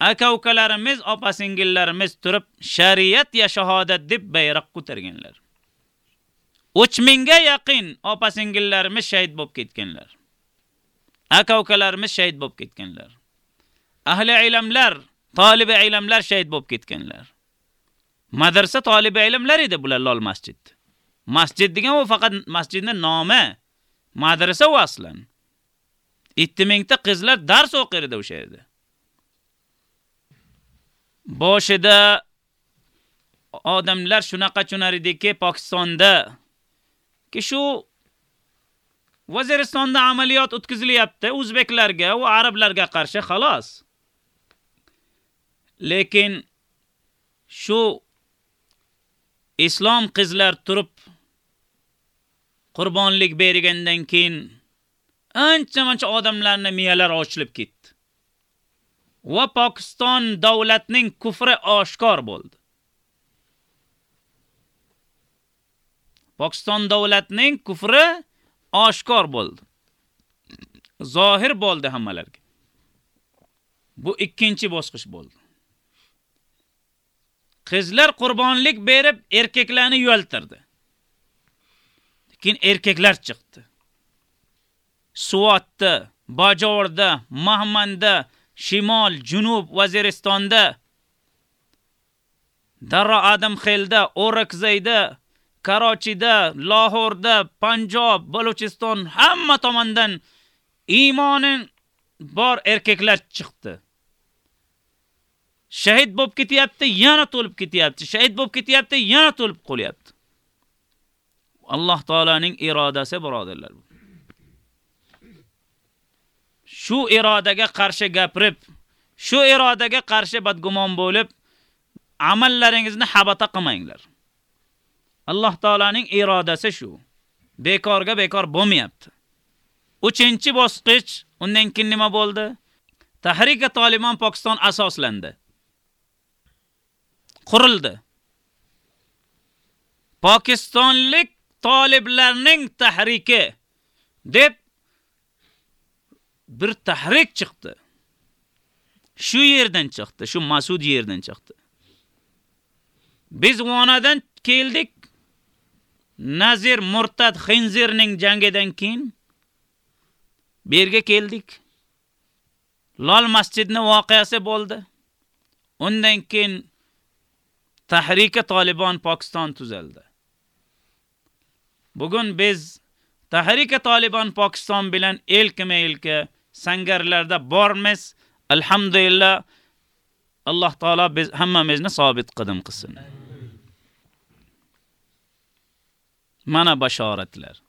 aka-ukalarimiz, opa-singillarimiz turib shariat ya shahodat deb bayroq ko'targanlar. 3000 ga yaqin opa-singillarimiz shahid bo'lib ketganlar. Aka-ukalarimiz shahid bo'lib ketganlar. Ahli ilmlar, tolibi ilmlar shahid bo'lib ketganlar. Madrasa tolibi ilmlar edi bular lol masjid. Masjid degan u faqat masjidning nomi. Madrasa u aslan. 7000 ta qizlar dars o'qirdi o'sha yerda. Boshida odamlar shunaqa chunar ediki Pokistonda ki shu Vaziristonda amaliyot o'tkazilyapti o'zbeklarga va arablarga qarshi xolos. Lekin shu islom qizlar turib qurbonlik bergandan keyin ancha-muncha odamlarning miyalari ochilib ketdi. Va Pokiston davlatining kufri oshkor bo'ldi. Pokiston davlatining kufri oshkor bo'ldi. Zohir bo'ldi hammalarga. Bu ikkinchi bosqich bo'ldi. Qizlar qurbonlik berib erkaklarni yo'ltirdi. Lekin erkaklar chiqdi. Suvatda, Bajorda, Mahmanda, Shimol, Junub, Vaziristonda, Darra Adam Xelda, O'rakzayda, Karochida, Lahorda, Panjob, Balochiston hamma tomondan iymonin bor erkaklar chiqdi. Shahid bo'lib ketyapti, yana to'lib ketyapti. Shahid bo'lib ketyapti, yana to'lib qolyapti. Alloh taolaning irodasi birodarlar. Shu irodaga qarshi gapirib, shu irodaga qarshi badgumon bo'lib, amallaringizni habata qilmanglar. Alloh taolaning irodasi shu. Bekorga bekor bo'lmayapti. 3-bosqich, undan keyin nima bo'ldi? Tahrika Taliban Pokiston asoslandi. Qurildi. Pokistonlik taliblarning tahriki deb bir tahrik chiqdi. Shu yerdan chiqdi, shu Masud yerdan chiqdi. Biz vonadan keldik. Nazir Murtad Xinzirning jangidan keyin berga keldik. Lol masjidni voqeasi bo'ldi. Undan keyin Tahrika Taliban Pokiston tuzildi. Bugun biz Tahrika Taliban Pokiston bilan elkima-elka sangarlarda bormiz. Alhamdulillah Alloh taolo biz hammamizni sobit qadam qilsin. Mana bashoratlar.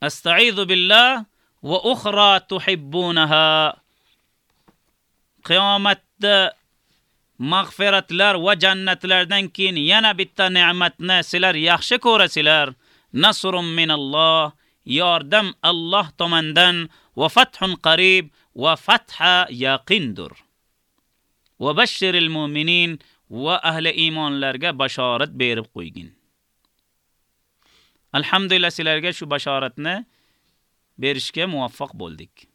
Astaizu billah va ukhra tuhibbunaha. Qiyomatda mag'firatlar va jannatlardan keyin yana bitta ne'matni sizlar yaxshi ko'rasizlar. Nasrun minalloh, yordam Alloh tomonidan va fathun qarib va fatha yaqindur. Va bashiril mu'minin va ahli iymonlarga bashorat berib qo'ygin. Alhamdulillah sizlarga shu bashoratni berishga muvaffaq bo'ldik.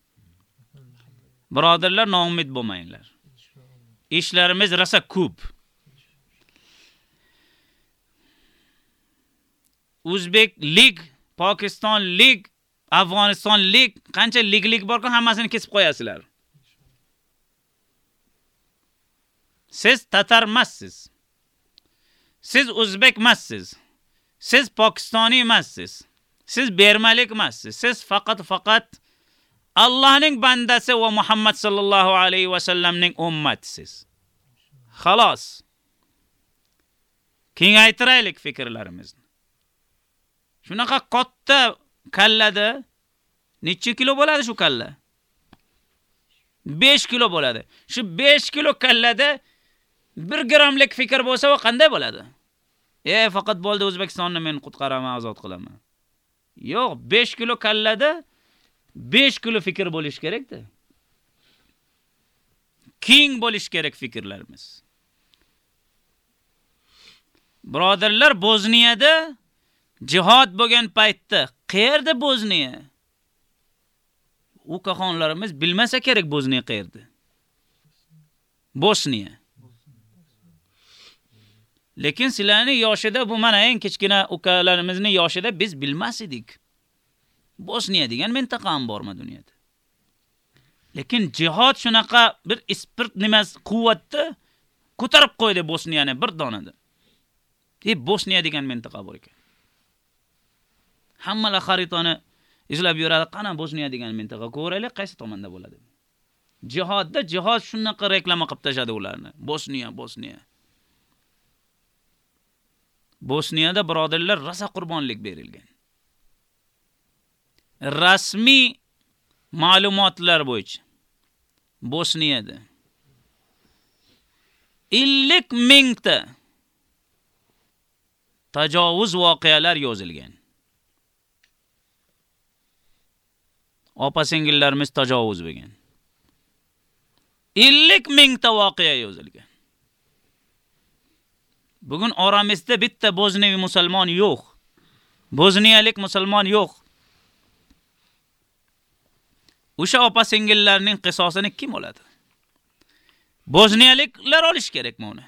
Birodarlar, noumid bo'lmanglar. Ishlarimiz rasa ko'p. O'zbek lig, Pokiston lig, Afg'oniston lig, qancha liglik borku hammasini kesib qo'yasizlar. Siz tatar emassiz. Siz o'zbek emassiz. Siz pokistoniy emassiz. Siz bermalik emassiz. Siz faqat faqat Allohning bandasi va Muhammad sallallohu alayhi va sallamning ummatisiz. Xolos. Kengaytiraylik fikrlarimizni. Shunaqa katta kallada necha kilo bo'ladi shu kalla? 5 kilo bo'ladi. Shu 5 kilo kallada 1 gramlik fikr bo'lsa, va qanday bo'ladi? E, faqat bo'ldi O'zbekistonni men qutqaraman, ozod qilaman. Yo'q, 5 kilo kallada 5 kilo fikr bo'lish kerakdi. King Keng bo'lish kerak fikrlarimiz. Birodarlar, Bozniyada jihad bo'lgan paytda qayerda Bozniya? U qahonlarimiz bilmasa kerak Bozniya qayerda. Bosniya. Lekin sizlarning yoshida bu mana eng kichkina ukalarimizning yoshida biz bilmas edik. Bosniya degan mintaqa ham bormi dunyoda? Lekin jihad shunaqa bir ispirt nimas quvvatni ko'tarib qo'ydi Bosniyani bir donada. Deb Bosniya degan mintaqa bor ekan. Hammalar xaritani izlab yuradi, qana Bosniya degan mintaqa ko'raylik, qaysi tomonda bo'ladi. Jihadda jihad shunaqa reklama qilib tashadi ularni. Bosniya, Bosniya. Bosniyada birodarlar rasa qurbonlik berilgan. Rasmiy ma'lumotlar bo'yicha Bosniyada 50 mingta tajovuz voqealar yozilgan. Opa singillarimiz tajovuz bo'lgan. 50 mingta voqea yozilgan. Bugun oramizda bitta bozniy musulmon yo'q. Bosniyalik musulmon yo'q. O'sha opa singillarning qisosini kim oladi? Bosniyaliklar olish kerakmi uni?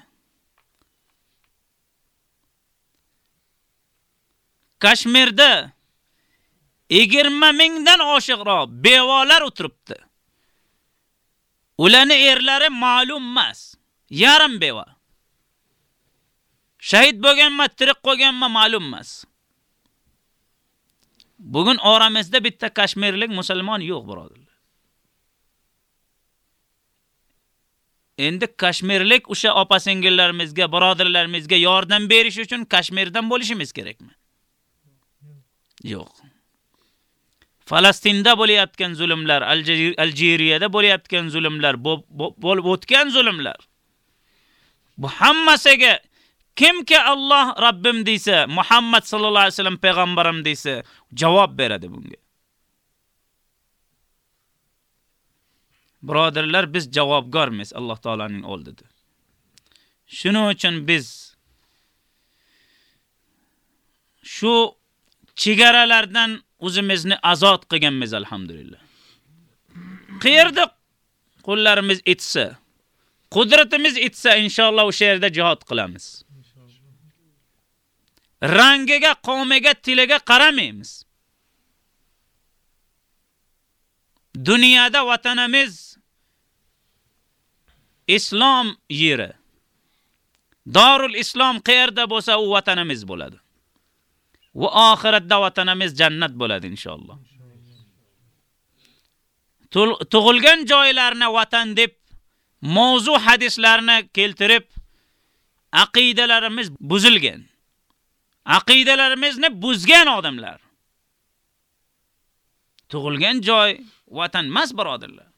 Kashmirda 20 mingdan oshiqroq bevolar o'tiribdi. Ularning erlari ma'lum emas. Yarim beva. Shahid bo'lganmi, tirik qolganmi ma'lum emas. Bugun oramizda bitta kashmirlik musulmon yo'q, birodarlar. Endi kashmirlik o'sha opa-singillarimizga, birodarlarimizga yordam berish uchun Kashmirdan bo'lishimiz kerakmi? Yo'q. Falastinda bo'layotgan zulmlar, Aljeriyada bo'layotgan zulmlar, bo'lib o'tgan zulmlar. Bu hammasiga kimki Alloh Rabbim desa, Muhammad sallallohu alayhi vasallam payg'ambarim desa, javob beradi bunga. Birodarlar, biz javobgarmiz Alloh taolaning oldida. Shuning uchun biz shu chegaralardan o'zimizni azod qilganmiz alhamdulillah. Qayerda qo'llarimiz etsa, qudratimiz etsa inshaalloh o'sha yerda jihad qilamiz. Rangiga, qomiga, tiliga qaramaymiz. Dunyoda vatanimiz islom yeri. Darul Islom qayerda bo'lsa, u vatanimiz bo'ladi. Va oxiratda vatanimiz jannat bo'ladi inshaalloh. Tug'ilgan joylarni vatan deb mavzu hadislarni keltirib aqidalarimiz buzilgan. Aqidalarimizni buzgan odamlar. Tug'ilgan joy vatan emas, birodarlar.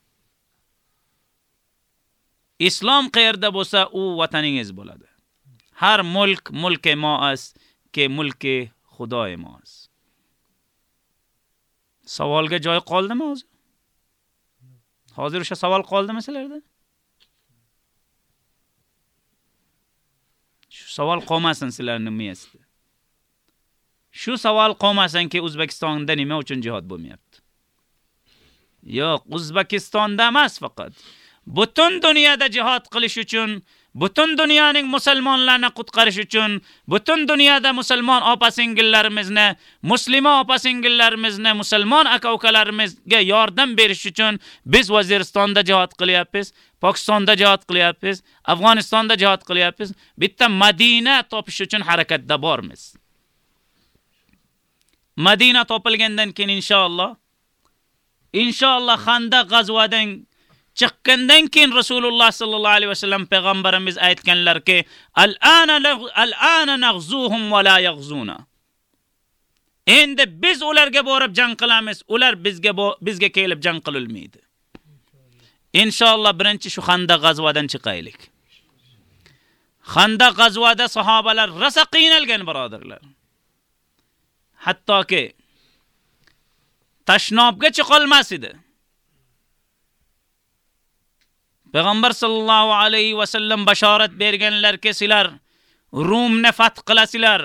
Islom qayerda bo'lsa, u vataningiz bo'ladi. Har mulk mulki mo'as, ke mulki xudoy mo'as. Savolga joy qoldimi hozir? Hozir o'sha savol qoldimi sizlarda? Shu savol qolmasin sizlarning miyasida. Shu savol qolmasinki, O'zbekistonda nima uchun jihad bo'lmayapti? Yo'q, O'zbekistonda emas faqat. Butun dunyoda jihad qilish uchun, butun dunyoning musulmonlarini qutqarish uchun, butun dunyoda musulmon opa-singillarimizni, muslima opa-singillarimizni, musulmon aka-ukalarimizga yordam berish uchun biz Vaziristonda jihad qilyapmiz, Pokistonda jihad qilyapmiz, Afg'onistonda jihad qilyapmiz. Bitta Madina topish uchun harakatda bormiz. Madina topilgandan keyin inshaalloh inshaalloh Xanda g'azvadan chiqqandan keyin Rasululloh sallallohu alayhi vasallam payg'ambarimiz aytganlarki, "Al-ana al-ana naghzuhum va la yaghzuna." Endi biz ularga borib jang qilamiz, ular bizga bizga kelib jang qilolmaydi. Inshaalloh birinchi shu Xandaq g'azvadan chiqaylik. Xandaq g'azvada sahobalar rosa qiynalgan birodarlar. Hattoki tashnobga chiqolmas edi. Payg'ambar sallallohu alayhi va sallam bashorat berganlarki, sizlar Rumni fath qilasizlar,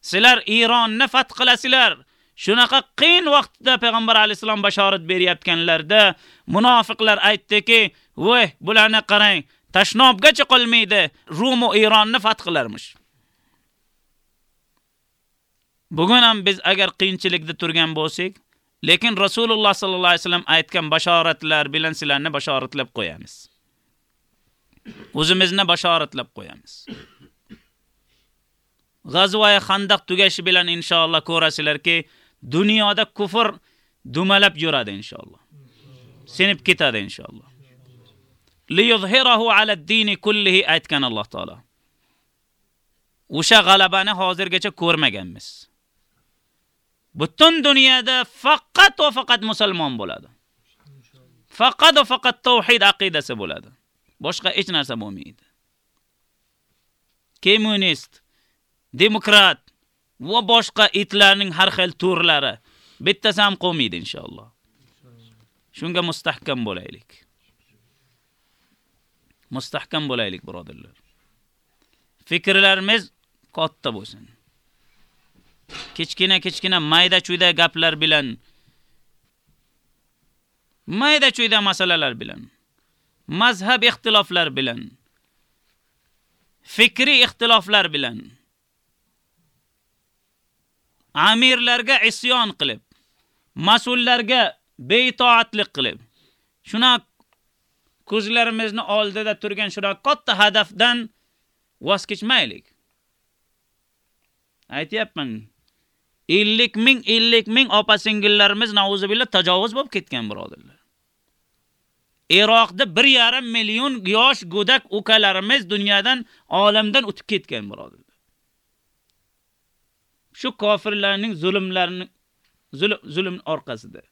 sizlar Ironni fath qilasizlar. Shunaqa qiyin vaqtda payg'ambar alayhisalom bashorat berayotganlarda munofiqlar aytdiki, "Voy, bularni qarang, tashnobgacha qolmaydi, Rum va Ironni fath qilarmish." Bugun ham biz agar qiyinchilikda turgan bo'lsak, lekin Rasululloh sallallohu alayhi vasallam aytgan bashoratlar bilan sizlarni bashoratlab qo'yamiz. O'zimizni bashoratlab qo'yamiz. g'azvoyi Xandaq tugashi bilan inshaalloh ko'rasizlarki, dunyoda kufr dumalab yuradi inshaalloh. sinib ketadi inshaalloh. Liyuzhirahu ala ad-din kullihi aytgan Alloh taolo. O'sha g'alabani hozirgacha ko'rmaganmiz. Butun dunyoda faqat va faqat musulmon bo'ladi. Faqat va faqat tauhid aqidasi bo'ladi. Boshqa hech narsa bo'lmaydi. Kommunist, demokrat va boshqa itlarning har xil turlari bittasi ham qolmaydi inshaalloh. Shunga mustahkam bo'laylik. Mustahkam bo'laylik, birodarlar. Fikrlarimiz katta bo'lsin. Kichkina-kichkina mayda-chuyda gaplar bilan mayda-chuyda masalalar bilan mazhab ixtiloflar bilan fikri ixtiloflar bilan amirlarga isyon qilib, mas'ullarga beitoatlik qilib, shuna ko'zlarimizni oldida turgan shuna katta hadafdan voz kechmaylik. Aytayapman, 50 ming 50 ming opa-singillarimiz nauzubillah tajovuz bo'lib ketgan birodarlar. Iroqda 1.5 million yosh go'dak ukalarimiz dunyodan, olamdan o'tib ketgan birodarlar. Shu kofirlarning zulmlarini zulm orqasida.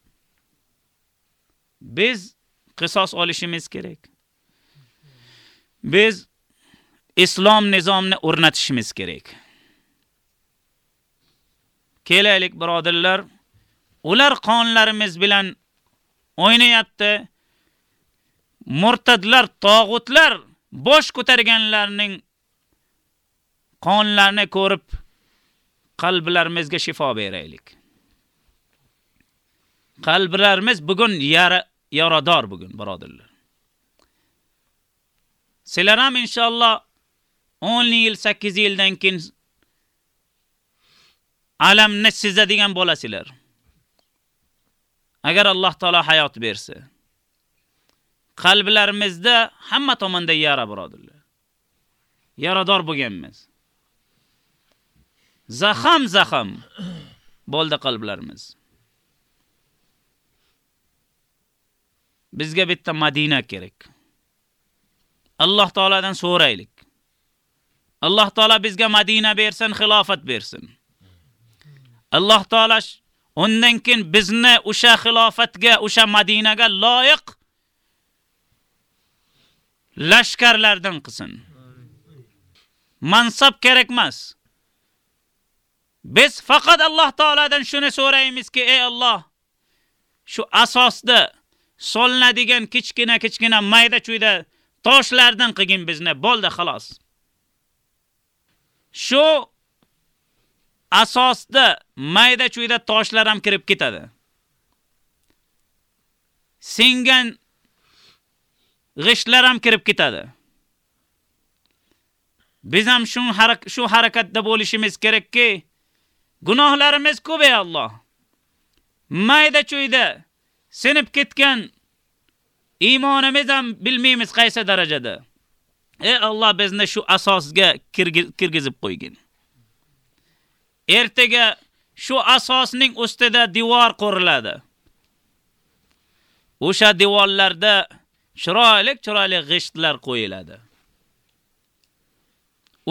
Biz qisos olishimiz kerak. Biz islom nizomini o'rnatishimiz kerak. Kelaylik birodarlar, ular qonlarimiz bilan o'ynayapti. Murtadlar, tog'utlar bosh ko'targanlarning qonlarini ko'rib qalblarimizga shifo beraylik. Qalblarimiz bugun yara yarador bugun birodarlar. Sizlar ham inshaalloh 10 yil, 8 yildan keyin alamni sezadigan bo'lasizlar. Agar Alloh taolo hayot bersa. Qalblarimizda hamma tomonda yara birodirlar. yarador bo'lganmiz. Zaxam zaxam bo'ldi qalblarimiz. Bizga bitta Madina kerak. Alloh taoladan so'raylik. Alloh taolo bizga Madina bersin, xilofat bersin. Alloh taolash undan keyin bizni o'sha xilofatga, o'sha Madinaga loyiq lashkarlardan qilsin. Mansab kerak emas. Biz faqat Alloh taoladan shuni so'raymizki, ey Alloh, shu asosda solinadigan kichkina-kichkina mayda-chuyda toshlardan qilgin bizni, bo'ldi xolos. Shu asosda mayda-chuyda toshlar ham kirib ketadi. Singan g'ishtlar ham kirib ketadi. Biz ham shu harakat shu harakatda bo'lishimiz kerakki, gunohlarimiz ko'p ey Alloh. Mayda-chuyda sinib ketgan iymonimiz ham bilmaymiz qaysi darajada. Ey Alloh bizni shu asosga kirgizib qo'ygin. Ertaga shu asosning ustida devor quriladi. O'sha devorlarda chiroyli-chiroyli g'ishtlar qo'yiladi.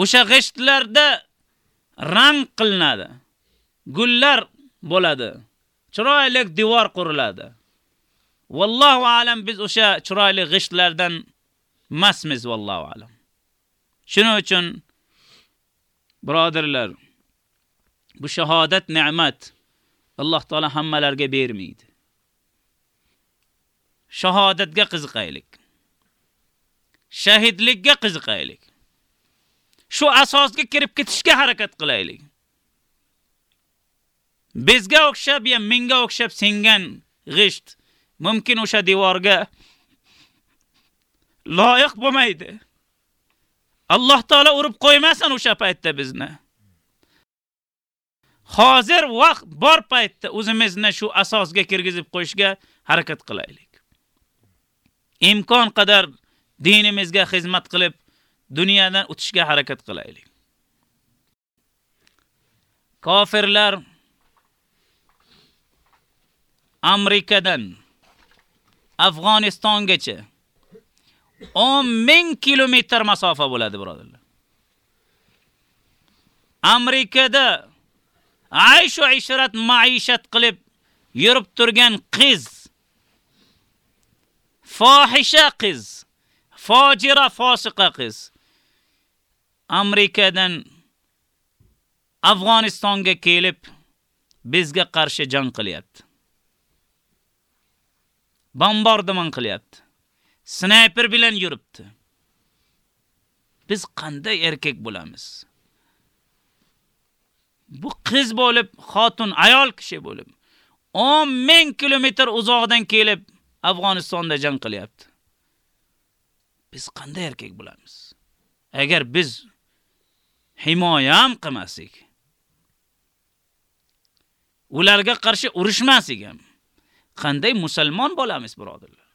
O'sha g'ishtlarda rang qilinadi. Gullar bo'ladi. Chiroyli devor quriladi. Vallohu alam biz o'sha chiroyli g'ishtlardan masmiz vallohu alam. Shuning uchun birodarlar, bu shahodat ne'mat Alloh taolo hammalarga bermaydi. Shahodatga qiziqaylik. Shahidlikka qiziqaylik. Shu asosga kirib ketishga harakat qilaylik. Bizga o'xshab ya menga o'xshab singan g'isht mumkin o'sha devorga loyiq bo'lmaydi. Alloh taolo urib qo'ymasin o'sha paytda bizni. Hozir vaqt bor paytda o'zimizni shu asosga kirgizib qo'yishga harakat qilaylik. Imkon qadar dinimizga xizmat qilib, dunyodan o'tishga harakat qilaylik. Kofirlar Amerikadan Afg'onistongacha 10 ming kilometr masofa bo'ladi, birodarlar. Amerikada aysh va ishrat maishat qilib yurib turgan qiz fohisha qiz, fojira fosiqa qiz Amerikadan Afg'onistonga kelib bizga qarshi jang qilyapti. Bombardimon qilyapti. Snayper bilan yuribdi. Biz qanday erkak bo'lamiz? Bu qiz bo'lib, xotin, ayol kishi bo'lib 10 ming kilometr uzoqdan kelib Afg'onistonda jang qilyapti. Biz qanday erkak bo'lamiz? Agar biz himoya ham qilmasak, ularga qarshi urushmasak ham qanday musulmon bo'lamiz, birodarlar?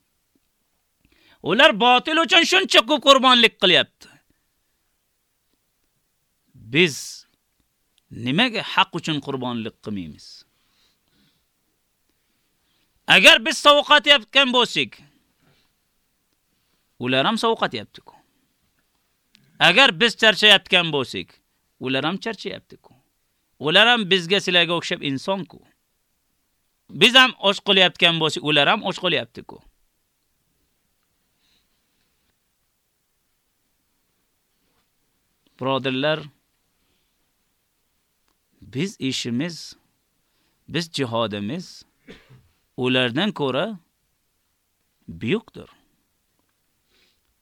Ular botil uchun shuncha ko'p qurbonlik qilyapti. Biz nimaga haq uchun qurbonlik qilmaymiz? Agar biz sovqatyapgan bo'lsak, ular ham sovqatyapti-ku. Agar biz charchayotgan bo'lsak, ular ham charchayapti-ku. Ular ham bizga sizlarga o'xshab inson-ku. Biz ham och qolayotgan bo'lsak, ular ham och qolayapti-ku. Birodarlar, biz ishimiz, biz jihodimiz ulardan ko'ra buyukdir.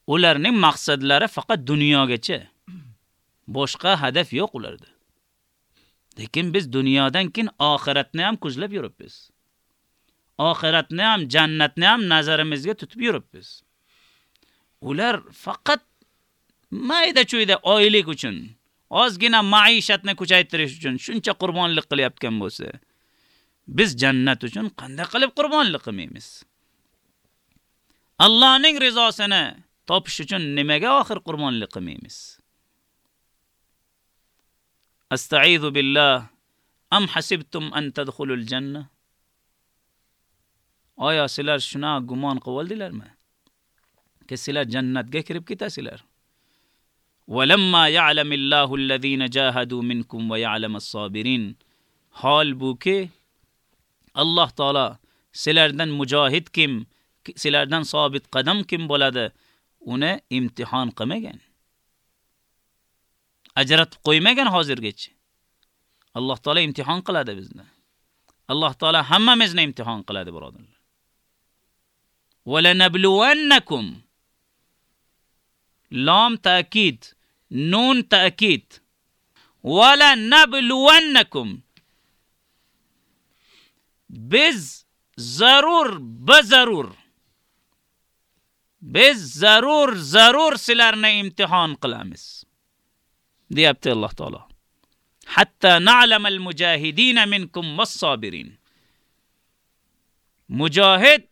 Ularning maqsadlari faqat dunyogacha. Boshqa hadaf yo'q ularda. Lekin biz dunyodan keyin oxiratni ham ko'zlab yuribmiz. Oxiratni ham, jannatni ham nazarimizga tutib yuribmiz. Ular faqat mayda-chuyda oylik uchun, ozgina maishatni kuchaytirish uchun shuncha qurbonlik qilyapgan bo'lsa, biz jannat uchun qanday qilib qurbonlik qilmaymiz? Allohning rizosini topish uchun nimaga oxir qurbonlik qilmaymiz? Astaizu billah am hasibtum an tadkhulul janna? Oya sizlar shuna gumon qildilarmi? Ke Ki sizlar jannatga kirib ketasizlar. Walamma ya'lamillahu allazina jahadu minkum wa ya'lamas sabirin. حال buki alloh taolo sizlardan mujohid kim sizlardan sobit qadam kim bo'ladi uni imtihon qilmagan. Ajratib qo'ymagan hozirgacha. Alloh taolo imtihon qiladi bizni. Alloh taolo hammamizni imtihon qiladi birodarlar. Valanabluvannakum lom ta'kid nun ta'kid. Valanabluvannakum biz zarur bazarur biz zarur zarur sizlarni imtihon qilamiz deyapti Alloh taolo hatta na'lamal mujahidin minkum was-sabirin mujohid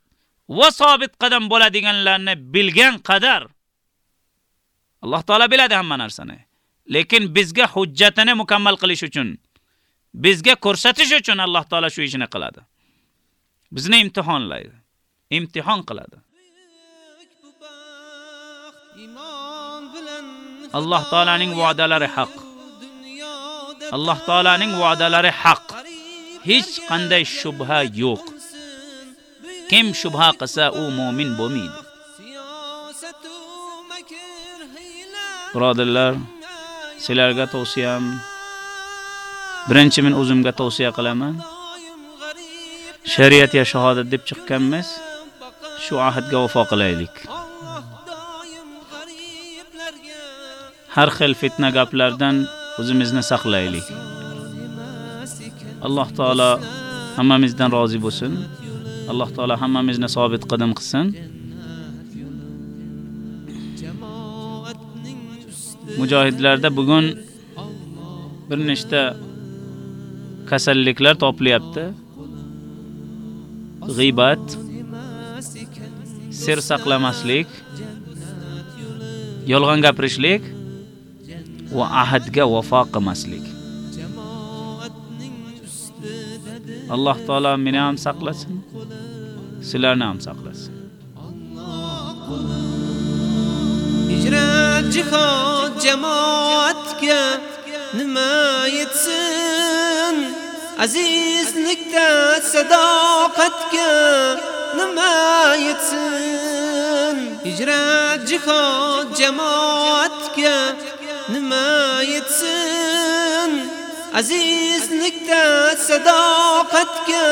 va sobit qadam bo'ladiganlarni bilgan qadar Alloh taolo biladi hamma narsani. Lekin bizga hujjatini mukammal qilish uchun, bizga ko'rsatish uchun Alloh taolo shu ishni qiladi. Bizni imtihonlaydi. Imtihon qiladi. Alloh taolaning va'dalari haq. Alloh taolaning va'dalari haq. Hech qanday shubha yo'q. Kim shubha qilsa, u mu'min bo'lmaydi. Birodarlar, sizlarga tavsiyam birinchi men o'zimga tavsiya qilaman. Shariat ya shahodat deb chiqqanmiz. Shu ahdga vafo qilaylik. Har xil fitna gaplardan o'zimizni saqlaylik. Alloh taolo hammamizdan rozi bo'lsin. Alloh taolo hammamizni sobit qadam qilsin. Mujohidlarda bugun bir nechta kasalliklar topilyapti. G'iybat, sir saqlamaslik, yolg'on gapirishlik va ahdga vafo qilmaslik. Alloh taolo meni ham saqlasin, sizlarni ham saqlasin. Hijrat jihod jamoatga nima yetsin azizlikda sadoqatga nima yetsin? Hijrat jihod jamoatga nima yetsin? Azizlikda sadoqatga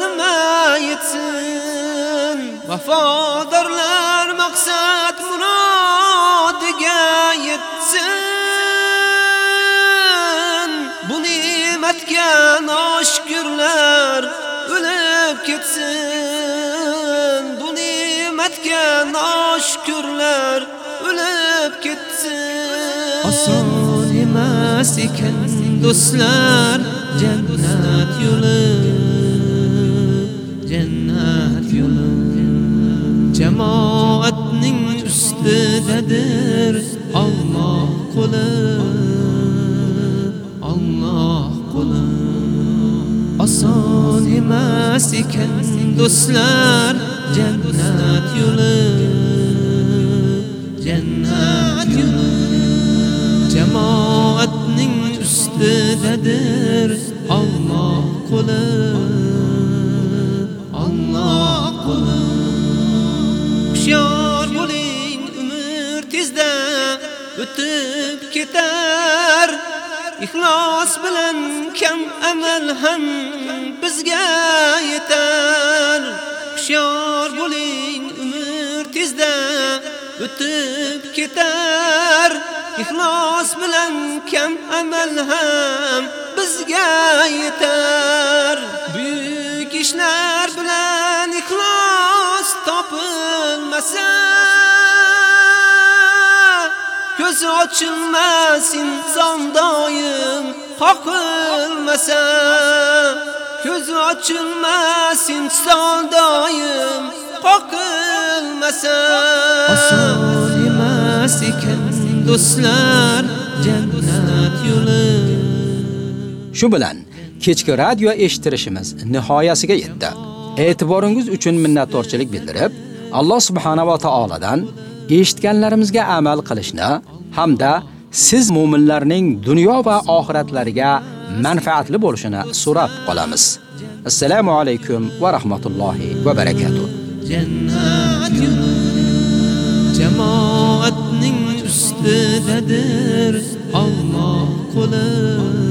nima yetsin? Vafodorlar maqsad murod ne'matga noshkurlar o'lib ketsin. Bu ne'matga noshkurlar o'lib ketsin. Oson emas ekan do'stlar jannat yo'li jannat yo'li. Jamoatning ustidadir Alloh qo'li Alloh oson emas ekan do'stlar jannat yo'li. Jannat yo'li. Jamoatning ustidadir Alloh qo'li. Alloh qo'li. Hushyor bo'ling umr tezda o'tib ketar. Ixlos bilan kam amal ham bizga yetar. Hushyor bo'ling umr tezda o'tib ketar. Ixlos bilan kam amal ham bizga yetar. Buyuk ishlar bilan ixlos topilmasa Ko'z ochilmas inson doim qoqilmasa Ko'z ochilmas inson doim qoqilmasa Oson emas ekan do'stlar jannat yo'li Shu bilan kechki radio eshittirishimiz nihoyasiga yetdi. E'tiboringiz uchun minnatdorchilik bildirib, Alloh subhanahu va taoladan eshitganlarimizga amal qilishni hamda siz mu'minlarning dunyo va oxiratlariga manfaatli bo'lishini so'rab qolamiz. Assalomu alaykum va rahmatullohi va barakatuh. Jannat yo'li jamoatning ustidadir Alloh qo'li